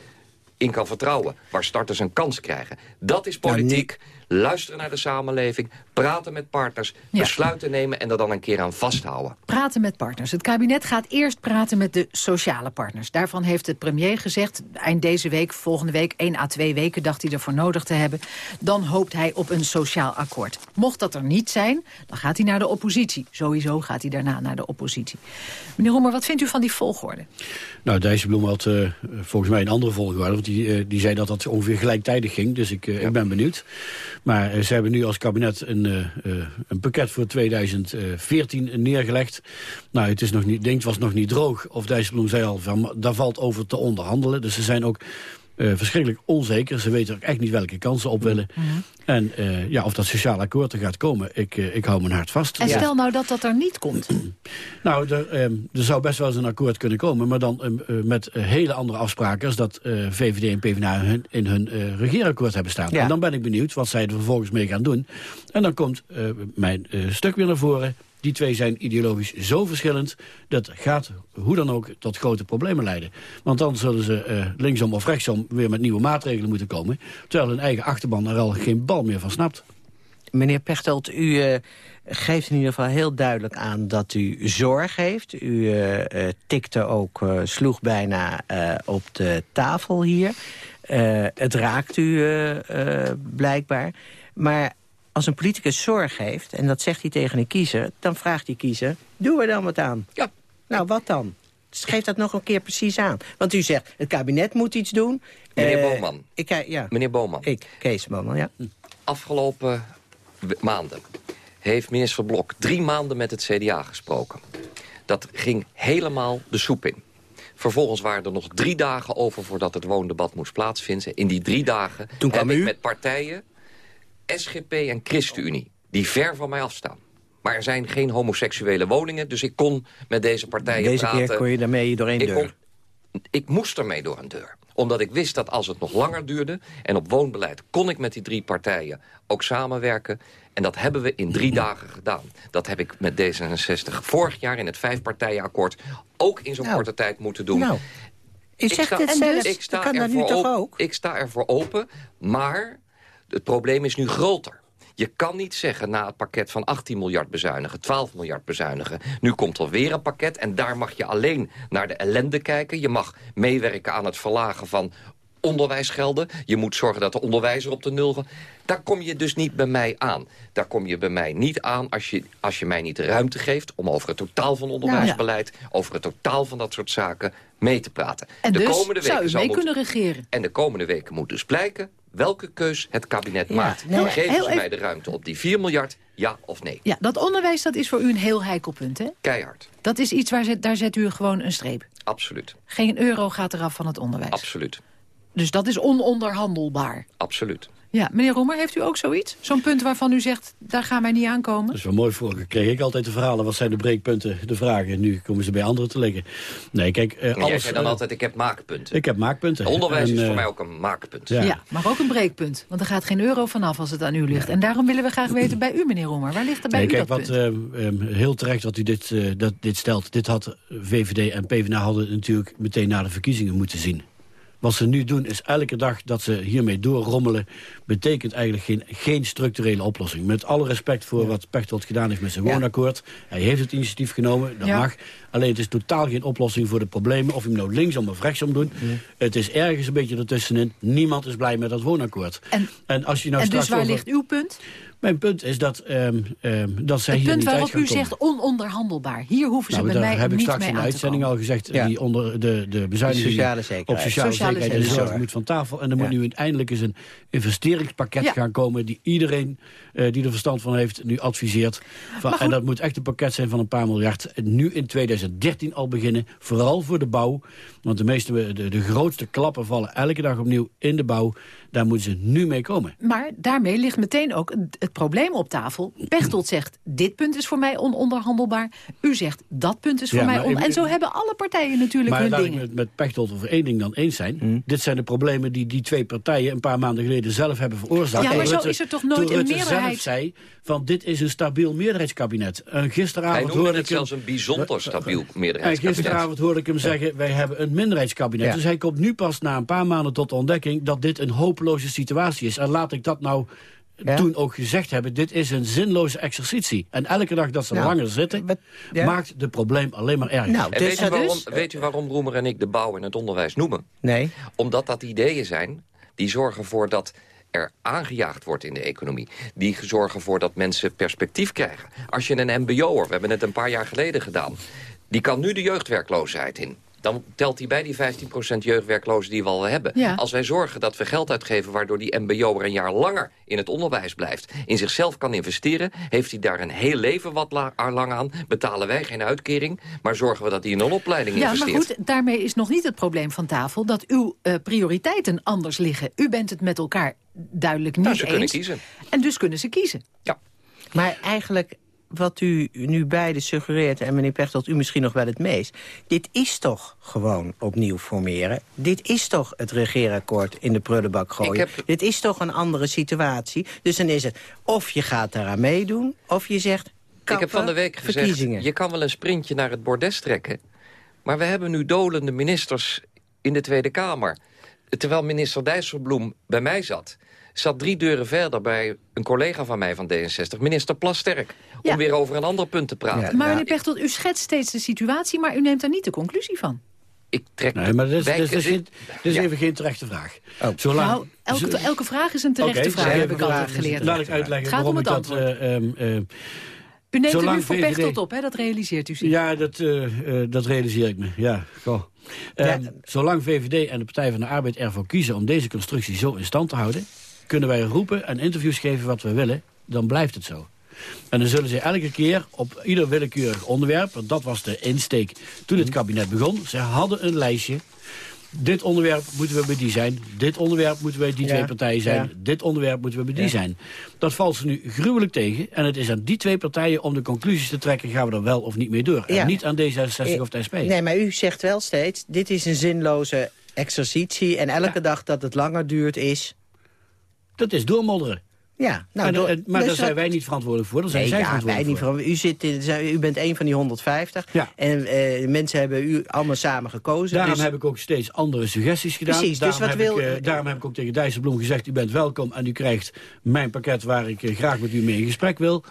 in kan vertrouwen. Waar starters een kans krijgen. Dat is politiek. Luisteren naar de samenleving. Praten met partners. Ja. Besluiten nemen en er dan een keer aan vasthouden. Praten met partners. Het kabinet gaat eerst praten met de sociale partners. Daarvan heeft de premier gezegd, eind deze week, volgende week... 1 à 2 weken dacht hij ervoor nodig te hebben. Dan hoopt hij op een sociaal akkoord. Mocht dat er niet zijn, dan gaat hij naar de oppositie. Sowieso gaat hij daarna naar de oppositie. Meneer Roemer, wat vindt u van die volgorde? Nou, Dijsselbloem had eh, volgens mij een andere volgorde. Want die, eh, die zei dat dat ongeveer gelijktijdig ging. Dus ik, eh, ik ben benieuwd. Maar eh, ze hebben nu als kabinet een, eh, eh, een pakket voor 2014 neergelegd. Nou, het is nog niet, denk, was nog niet droog. Of Dijsselbloem zei al, van, daar valt over te onderhandelen. Dus ze zijn ook eh, verschrikkelijk onzeker. Ze weten ook echt niet welke kansen op willen. En eh, ja, of dat sociaal akkoord er gaat komen, ik, eh, ik hou mijn hart vast. En stel nou dat dat er niet komt. Nou, er, ehm, er zou best wel eens een akkoord kunnen komen... maar dan ehm, eh, met hele andere afspraken... als dat eh, VVD en PvdA hun, in hun eh, regeerakkoord hebben staan. Ja. En dan ben ik benieuwd wat zij er vervolgens mee gaan doen. En dan komt eh, mijn eh, stuk weer naar voren. Die twee zijn ideologisch zo verschillend... dat gaat hoe dan ook tot grote problemen leiden. Want dan zullen ze eh, linksom of rechtsom... weer met nieuwe maatregelen moeten komen... terwijl hun eigen achterban er al geen bal meer van snapt. Meneer Pechtold, u eh, geeft in ieder geval heel duidelijk aan dat u zorg heeft. U eh, tikte ook, sloeg bijna op de tafel hier. Het raakt u blijkbaar. Maar als een politicus zorg heeft, en dat zegt hij tegen een kiezer... dan vraagt die kiezer, doe er dan wat aan. Ja. Nou, wat dan? Dus Geef dat nog een keer precies aan. Want u zegt, het kabinet moet iets doen. Meneer Eh, Boman. Ik, ja, Meneer Boman. ik, Kees Boman, ja. Afgelopen w- maanden heeft minister Blok drie maanden met het CDA gesproken. Dat ging helemaal de soep in. Vervolgens waren er nog drie dagen over voordat het woondebat moest plaatsvinden. In die drie dagen Toen kwam heb ik u. met partijen, SGP en ChristenUnie, die ver van mij afstaan. Maar er zijn geen homoseksuele woningen, dus ik kon met deze partijen Deze praten. keer kon je daarmee door één Ik deur. kon- ik moest ermee door een deur. Omdat ik wist dat als het nog langer duurde... en op woonbeleid kon ik met die drie partijen ook samenwerken. En dat hebben we in drie dagen gedaan. Dat heb ik met D66 vorig jaar in het vijfpartijenakkoord... ook in zo'n Nou. korte tijd moeten doen. Nou, u Ik zegt sta- het en zelf. dus- ik sta dat kan er dat nu voor toch ook? Ik sta ervoor open, maar het probleem is nu groter. Je kan niet zeggen na het pakket van 18 miljard bezuinigen, 12 miljard bezuinigen. Nu komt er weer een pakket en daar mag je alleen naar de ellende kijken. Je mag meewerken aan het verlagen van onderwijsgelden. Je moet zorgen dat de onderwijzer op de nul gaat. Daar kom je dus niet bij mij aan. Daar kom je bij mij niet aan als je, als je mij niet de ruimte geeft... om over het totaal van onderwijsbeleid... over het totaal van dat soort zaken mee te praten. En de dus komende weken zou u mee kunnen regeren. En de komende weken moet dus blijken welke keus het kabinet Ja, maakt. nee, Geven heel ze mij de ruimte op die 4 miljard, ja of nee? Ja, dat onderwijs dat is voor u een heel heikel punt, hè? Keihard, Dat is iets waar zet, daar zet u gewoon een streep. absoluut. Geen euro gaat eraf van het onderwijs. Absoluut, Dus dat is ononderhandelbaar. absoluut. Ja, meneer Roemer, heeft u ook zoiets? Zo'n punt waarvan u zegt, daar gaan wij niet aankomen? Dat is wel mooi. Vroeger kreeg ik altijd de verhalen. Wat zijn de breekpunten, de vragen? Nu komen ze bij anderen te liggen. Nee, kijk, eh, En jij alles... zei dan eh, altijd, ik heb maakpunten. ik heb maakpunten. Onderwijs En, is voor eh, mij ook een maakpunt. Ja. Ja. maar ook een breekpunt. Want er gaat geen euro vanaf als het aan u ligt. En daarom willen we graag weten bij u, meneer Roemer. Waar ligt er bij Nee, u kijk, dat wat, punt? eh, eh, heel terecht dat u dit, eh, dat, dit stelt. Dit had VVD en PvdA hadden natuurlijk meteen na de verkiezingen moeten zien. Wat ze nu doen is elke dag dat ze hiermee doorrommelen... betekent eigenlijk geen, geen structurele oplossing. Met alle respect voor wat Pechtold gedaan heeft met zijn woonakkoord. Hij heeft het initiatief genomen, dat mag. Alleen het is totaal geen oplossing voor de problemen. Of je hem nou linksom of rechtsom doet. Het is ergens een beetje ertussenin. Niemand is blij met dat woonakkoord. En, als je nou en dus waar over- ligt uw punt? Mijn punt is dat, ehm, ehm, dat zij Het hier punt niet uit waarop gaan u komen. zegt ononderhandelbaar. Hier hoeven ze Nou, bij daar mij heb ik niet straks mee in de aan te uitzending komen. al gezegd... Ja. die onder de, de bezuinigingen Sociale zekerheid. op sociale, Sociale zekerheid en zorg moet van tafel. En er moet Ja. nu uiteindelijk eens een investeringspakket Ja. gaan komen... die iedereen eh, die er verstand van heeft nu adviseert. Van, en dat moet echt een pakket zijn van een paar miljard. En nu in 2013 al beginnen, vooral voor de bouw. Want de, meeste, de, de grootste klappen vallen elke dag opnieuw in de bouw. Daar moeten ze nu mee komen. Maar daarmee ligt meteen ook het- probleem op tafel. Pechtold zegt, dit punt is voor mij ononderhandelbaar. U zegt, dat punt is voor Ja, mij on... ik- En zo hebben alle partijen natuurlijk Maar hun laat ik dingen. het met Pechtold over één ding dan eens zijn. Dit zijn de problemen die die twee partijen een paar maanden geleden zelf hebben veroorzaakt. Ja, maar zo is er toch nooit een Rutte meerderheid? zelf zei van dit is een stabiel meerderheidskabinet. En gisteravond hoorde ik hem- zelfs een bijzonder stabiel En meerderheidskabinet. gisteravond hoorde ik hem zeggen, wij hebben een minderheidskabinet. Ja. Dus hij komt nu pas na een paar maanden tot de ontdekking... dat dit een hopeloze situatie is. En laat ik dat nou Ja. toen ook gezegd hebben. Dit is een zinloze exercitie. En elke dag dat ze Nou, langer zitten... ja. maakt het probleem alleen maar erger. Nou, dus, weet, u waarom, dus- weet u waarom Roemer en ik de bouw en het onderwijs noemen? Nee. Omdat dat ideeën zijn die zorgen ervoor dat er aangejaagd wordt in de economie. Die zorgen ervoor dat mensen perspectief krijgen. Als je een mbo'er, we hebben het een paar jaar geleden gedaan... die kan nu de jeugdwerkloosheid in. Dan telt hij bij die 15% jeugdwerklozen die we al hebben. Ja. Als wij zorgen dat we geld uitgeven... waardoor die mbo'er een jaar langer in het onderwijs blijft... in zichzelf kan investeren... heeft hij daar een heel leven wat la- lang aan. Betalen wij geen uitkering... maar zorgen we dat hij in een opleiding Ja, maar investeert. goed, daarmee is nog niet het probleem van tafel... dat uw eh, prioriteiten anders liggen. U bent het met elkaar duidelijk niet Nou, ze eens. kunnen kiezen. En dus kunnen ze kiezen. Ja. Maar eigenlijk wat u nu beiden suggereert, en meneer Pechtold, u misschien nog wel het meest... dit is toch gewoon opnieuw formeren? Dit is toch het regeerakkoord in de prullenbak gooien? Heb- Dit is toch een andere situatie? Dus dan is het of je gaat daaraan meedoen, of je zegt... Ik heb van de week gezegd, verkiezingen. je kan wel een sprintje naar het bordes trekken... maar we hebben nu dolende ministers in de Tweede Kamer. Terwijl minister Dijsselbloem bij mij zat... zat drie deuren verder bij een collega van mij van D66, minister Plasterk... om Ja. weer over een ander punt te praten. Ja. Maar meneer Pechtold, u schetst steeds de situatie... maar u neemt daar niet de conclusie van. Ik trek Nee, maar dit is, dit is, geen- dit is Ja. even geen terechte vraag. Zolang, nou, elke, elke vraag is een terechte vraag, heb ik altijd een geleerd. Laat ik uitleggen Het gaat om waarom het ik dat... antwoord. eh, ehm, eh, U neemt er zolang nu voor VVD Pechtold op, hè? dat realiseert u zich. Ja, dat, eh, eh, dat realiseer ik me. Ja, goh. Ehm, Zolang VVD en de Partij van de Arbeid ervoor kiezen om deze constructie zo in stand te houden... kunnen wij roepen en interviews geven wat we willen, dan blijft het zo. En dan zullen ze elke keer op ieder willekeurig onderwerp... want dat was de insteek toen het kabinet begon... ze hadden een lijstje dit onderwerp moeten we bij die zijn. Dit onderwerp moeten we bij die Ja, twee partijen zijn. ja. Dit onderwerp moeten we bij die Ja. zijn. Dat valt ze nu gruwelijk tegen. En het is aan die twee partijen om de conclusies te trekken... gaan we er wel of niet mee door. Ja. En niet aan D66 of de SP. Nee, maar u zegt wel steeds, dit is een zinloze exercitie... en elke dag dat het langer duurt is... Dat is doormodderen. Ja, nou, En- door- en- maar dus daar zijn wij niet verantwoordelijk voor. Daar zijn Nee, zij ja, verantwoordelijk wij niet voor. voor. U, zit in, u bent een van die 150. Ja. En eh, mensen hebben u allemaal samen gekozen. Daarom dus- heb ik ook steeds andere suggesties gedaan. Precies, dus daarom, wat heb wil- ik, eh, daarom heb ik ook tegen Dijsselbloem gezegd... u bent welkom en u krijgt mijn pakket waar ik eh, graag met u mee in gesprek wil.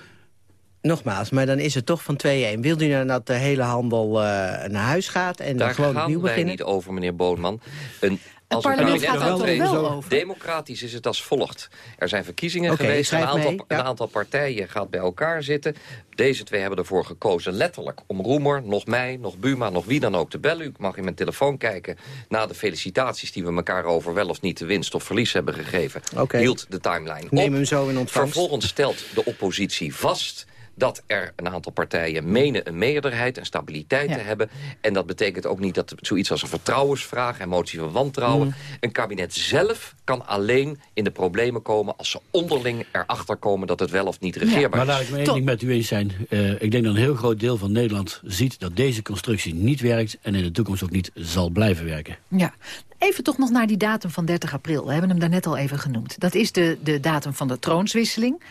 Nogmaals, maar dan is het toch van 2-1. Wilt u nou dat de hele handel eh, naar huis gaat en dan Daar gewoon gaan opnieuw wij beginnen? niet over, meneer Boonman. Een Als een parlement gaat wel over? Democratisch is het als volgt. Er zijn verkiezingen geweest. Een aantal, ja. een aantal partijen gaat bij elkaar zitten. Deze twee hebben ervoor gekozen letterlijk om Roemer, nog mij, nog Buma, nog wie dan ook te bellen. U mag in mijn telefoon kijken na de felicitaties die we elkaar over wel of niet de winst of verlies hebben gegeven. Hield de timeline Neem op. hem zo in ontvangst. Vervolgens stelt de oppositie vast dat er een aantal partijen menen een meerderheid en stabiliteit Ja. te hebben. En dat betekent ook niet dat zoiets als een vertrouwensvraag... en motie van wantrouwen. Mm. Een kabinet zelf kan alleen in de problemen komen... als ze onderling erachter komen dat het wel of niet regeerbaar Maar is. laat ik me één ding met u eens zijn. Eh, ik denk dat een heel groot deel van Nederland ziet dat deze constructie niet werkt... en in de toekomst ook niet zal blijven werken. Ja. Even toch nog naar die datum van 30 april. We hebben hem daarnet al even genoemd. Dat is de, de datum van de troonswisseling.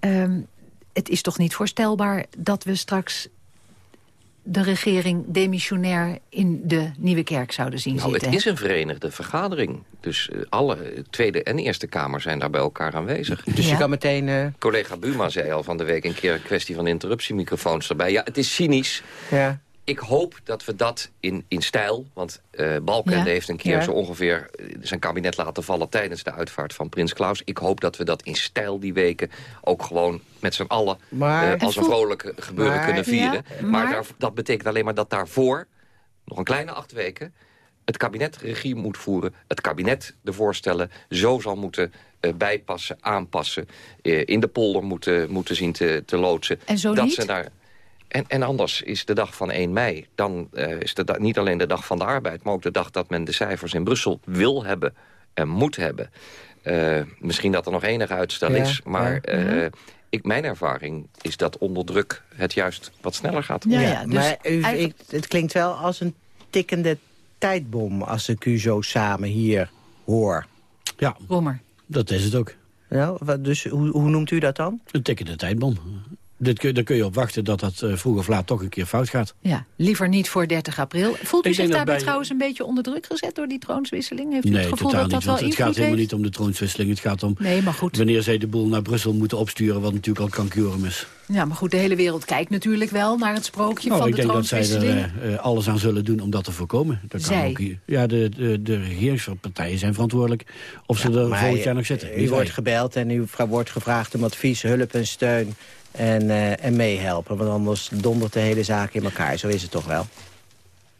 Ehm, het is toch niet voorstelbaar dat we straks de regering demissionair in de Nieuwe Kerk zouden zien Nou, het zitten. is een verenigde vergadering. Dus eh, alle Tweede en Eerste Kamer zijn daar bij elkaar aanwezig. Dus je kan meteen... eh, Collega Buma zei al van de week een keer een kwestie van interruptiemicrofoons erbij. Ja, het is cynisch. ja. Ik hoop dat we dat in, in stijl... want eh Balkenende Ja. heeft een keer Ja. zo ongeveer eh, zijn kabinet laten vallen... tijdens de uitvaart van Prins Klaus. Ik hoop dat we dat in stijl die weken ook gewoon met z'n allen... Maar- eh, als een En vol- vrolijk gebeuren Maar- kunnen vieren. Ja, maar maar- daar, dat betekent alleen maar dat daarvoor, nog een kleine acht weken... het kabinet regie moet voeren. Het kabinet de voorstellen zo zal moeten eh, bijpassen, aanpassen. eh, in de polder moeten, moeten zien te, te loodsen. En zo dat niet? Ze daar, en, en anders is de dag van 1 mei... dan eh, is de da- niet alleen de dag van de arbeid... maar ook de dag dat men de cijfers in Brussel wil hebben en moet hebben. Eh, misschien dat er nog enig uitstel Ja, is, maar... ja. eh, ik, mijn ervaring is dat onder druk het juist wat sneller gaat. Ja, ja, dus maar u, eigenlijk- ik, het klinkt wel als een tikkende tijdbom... als ik u zo samen hier hoor. Ja, Roemer. dat is het ook. Nou, wat, dus hoe, hoe noemt u dat dan? Een tikkende tijdbom. Dit kun, daar kun je op wachten dat dat eh, vroeg of laat toch een keer fout gaat. Ja, liever niet voor 30 april. Voelt u Ik zich denk dat daarbij bij- trouwens een beetje onder druk gezet door die troonswisseling? Heeft u nee, het gevoel totaal dat dat niet. wel Want het gaat helemaal heeft? niet om de troonswisseling. Het gaat om Nee, maar goed. wanneer zij de boel naar Brussel moeten opsturen... wat natuurlijk al kankurum is. Ja, maar goed, de hele wereld kijkt natuurlijk wel naar het sprookje Nou, van ik de denk dat zij troonswisseling. er eh, eh, alles aan zullen doen om dat te voorkomen. Dat kan Zij? ook hier. Ja, de, de, de regeringspartijen zijn verantwoordelijk of ze er volgend jaar nog zitten. U Niet wordt gebeld en u wordt gevraagd om advies, hulp en steun... En, eh, en meehelpen, want anders dondert de hele zaak in elkaar. Zo is het toch wel?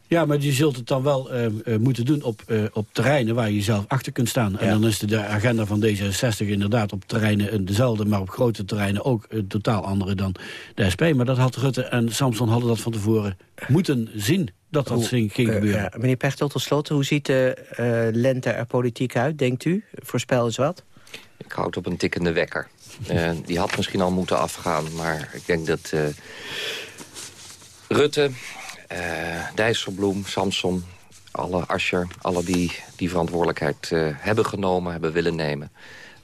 Ja, maar je zult het dan wel eh, eh, moeten doen op, eh, op terreinen waar je zelf achter kunt staan. En dan is de, de agenda van D66 inderdaad op terreinen dezelfde... maar op grote terreinen ook totaal andere dan de SP. Maar dat had Rutte en Samson hadden dat van tevoren moeten zien... dat dat Hoe- ging, ging gebeuren. ja, meneer Pechtel, tot slot, hoe ziet de eh, lente er politiek uit, denkt u? Voorspel eens wat. Ik houd op een tikkende wekker. Eh, die had misschien al moeten afgaan, maar ik denk dat eh, Rutte, eh Dijsselbloem, Samson, alle Ascher, alle die die verantwoordelijkheid hebben genomen, hebben willen nemen,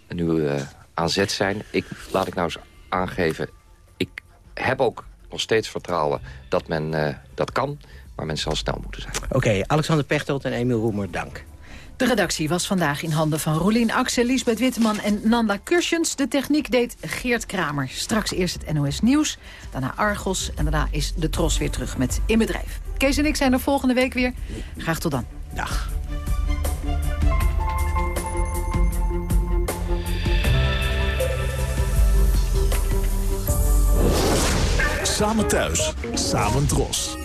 en nu aan zet zijn. Ik, laat ik nou eens aangeven, ik heb ook nog steeds vertrouwen dat men dat kan, maar men zal snel moeten zijn. Oké, Alexander Pechtold en Emiel Roemer, dank. De redactie was vandaag in handen van Rolien Axel, Lisbeth Witteman en Nanda Kursjens. De techniek deed Geert Kramer. Straks eerst het NOS Nieuws, daarna Argos en daarna is de Tros weer terug met In Bedrijf. Kees en ik zijn er volgende week weer. Graag tot dan. Dag. Samen thuis, samen dros.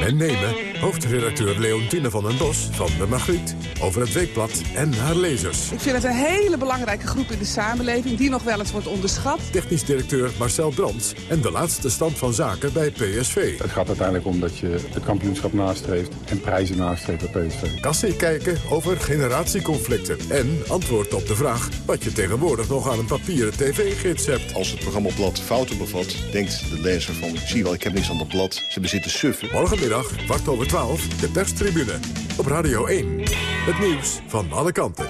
Men nemen hoofdredacteur Leontine van den Bos van de Margriet... over het weekblad en haar lezers. Ik vind het een hele belangrijke groep in de samenleving... die nog wel eens wordt onderschat. Technisch directeur Marcel Brands en de laatste stand van zaken bij PSV. Het gaat uiteindelijk om dat je het kampioenschap nastreeft en prijzen nastreeft bij PSV. Kassie kijken over generatieconflicten en antwoord op de vraag... wat je tegenwoordig nog aan een papieren tv-gids hebt. Als het programmablad fouten bevat, denkt de lezer van... zie wel, ik heb niks aan dat blad, ze bezitten suffen. Morgenmiddag, kwart over twaalf, de perstribune. Op Radio 1. Het nieuws van alle kanten.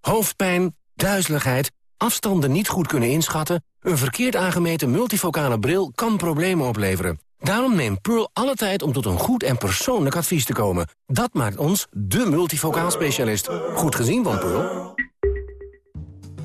Hoofdpijn, duizeligheid, afstanden niet goed kunnen inschatten... een verkeerd aangemeten multifocale bril kan problemen opleveren. Daarom neemt Pearl alle tijd om tot een goed en persoonlijk advies te komen. Dat maakt ons de multifocaal specialist. Goed gezien van Pearl.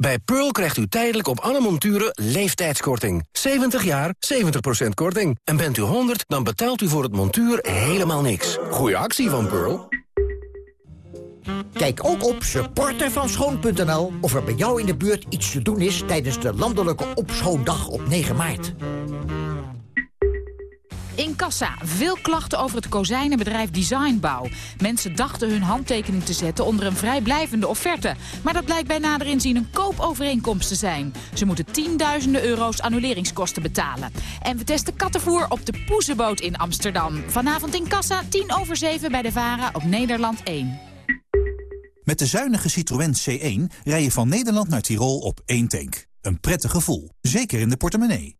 Bij Pearl krijgt u tijdelijk op alle monturen leeftijdskorting. 70 jaar, 70% korting. En bent u 100, dan betaalt u voor het montuur helemaal niks. Goeie actie van Pearl. Kijk ook op supportervanschoon.nl of er bij jou in de buurt iets te doen is... tijdens de landelijke opschoondag op 9 maart. In Kassa, veel klachten over het kozijnenbedrijf Designbouw. Mensen dachten hun handtekening te zetten onder een vrijblijvende offerte. Maar dat blijkt bij nader inzien een koopovereenkomst te zijn. Ze moeten tienduizenden euro's annuleringskosten betalen. En we testen kattenvoer op de Poezenboot in Amsterdam. Vanavond in Kassa, 10 over 7 bij de VARA op Nederland 1. Met de zuinige Citroën C1 rij je van Nederland naar Tirol op één tank. Een prettig gevoel, zeker in de portemonnee.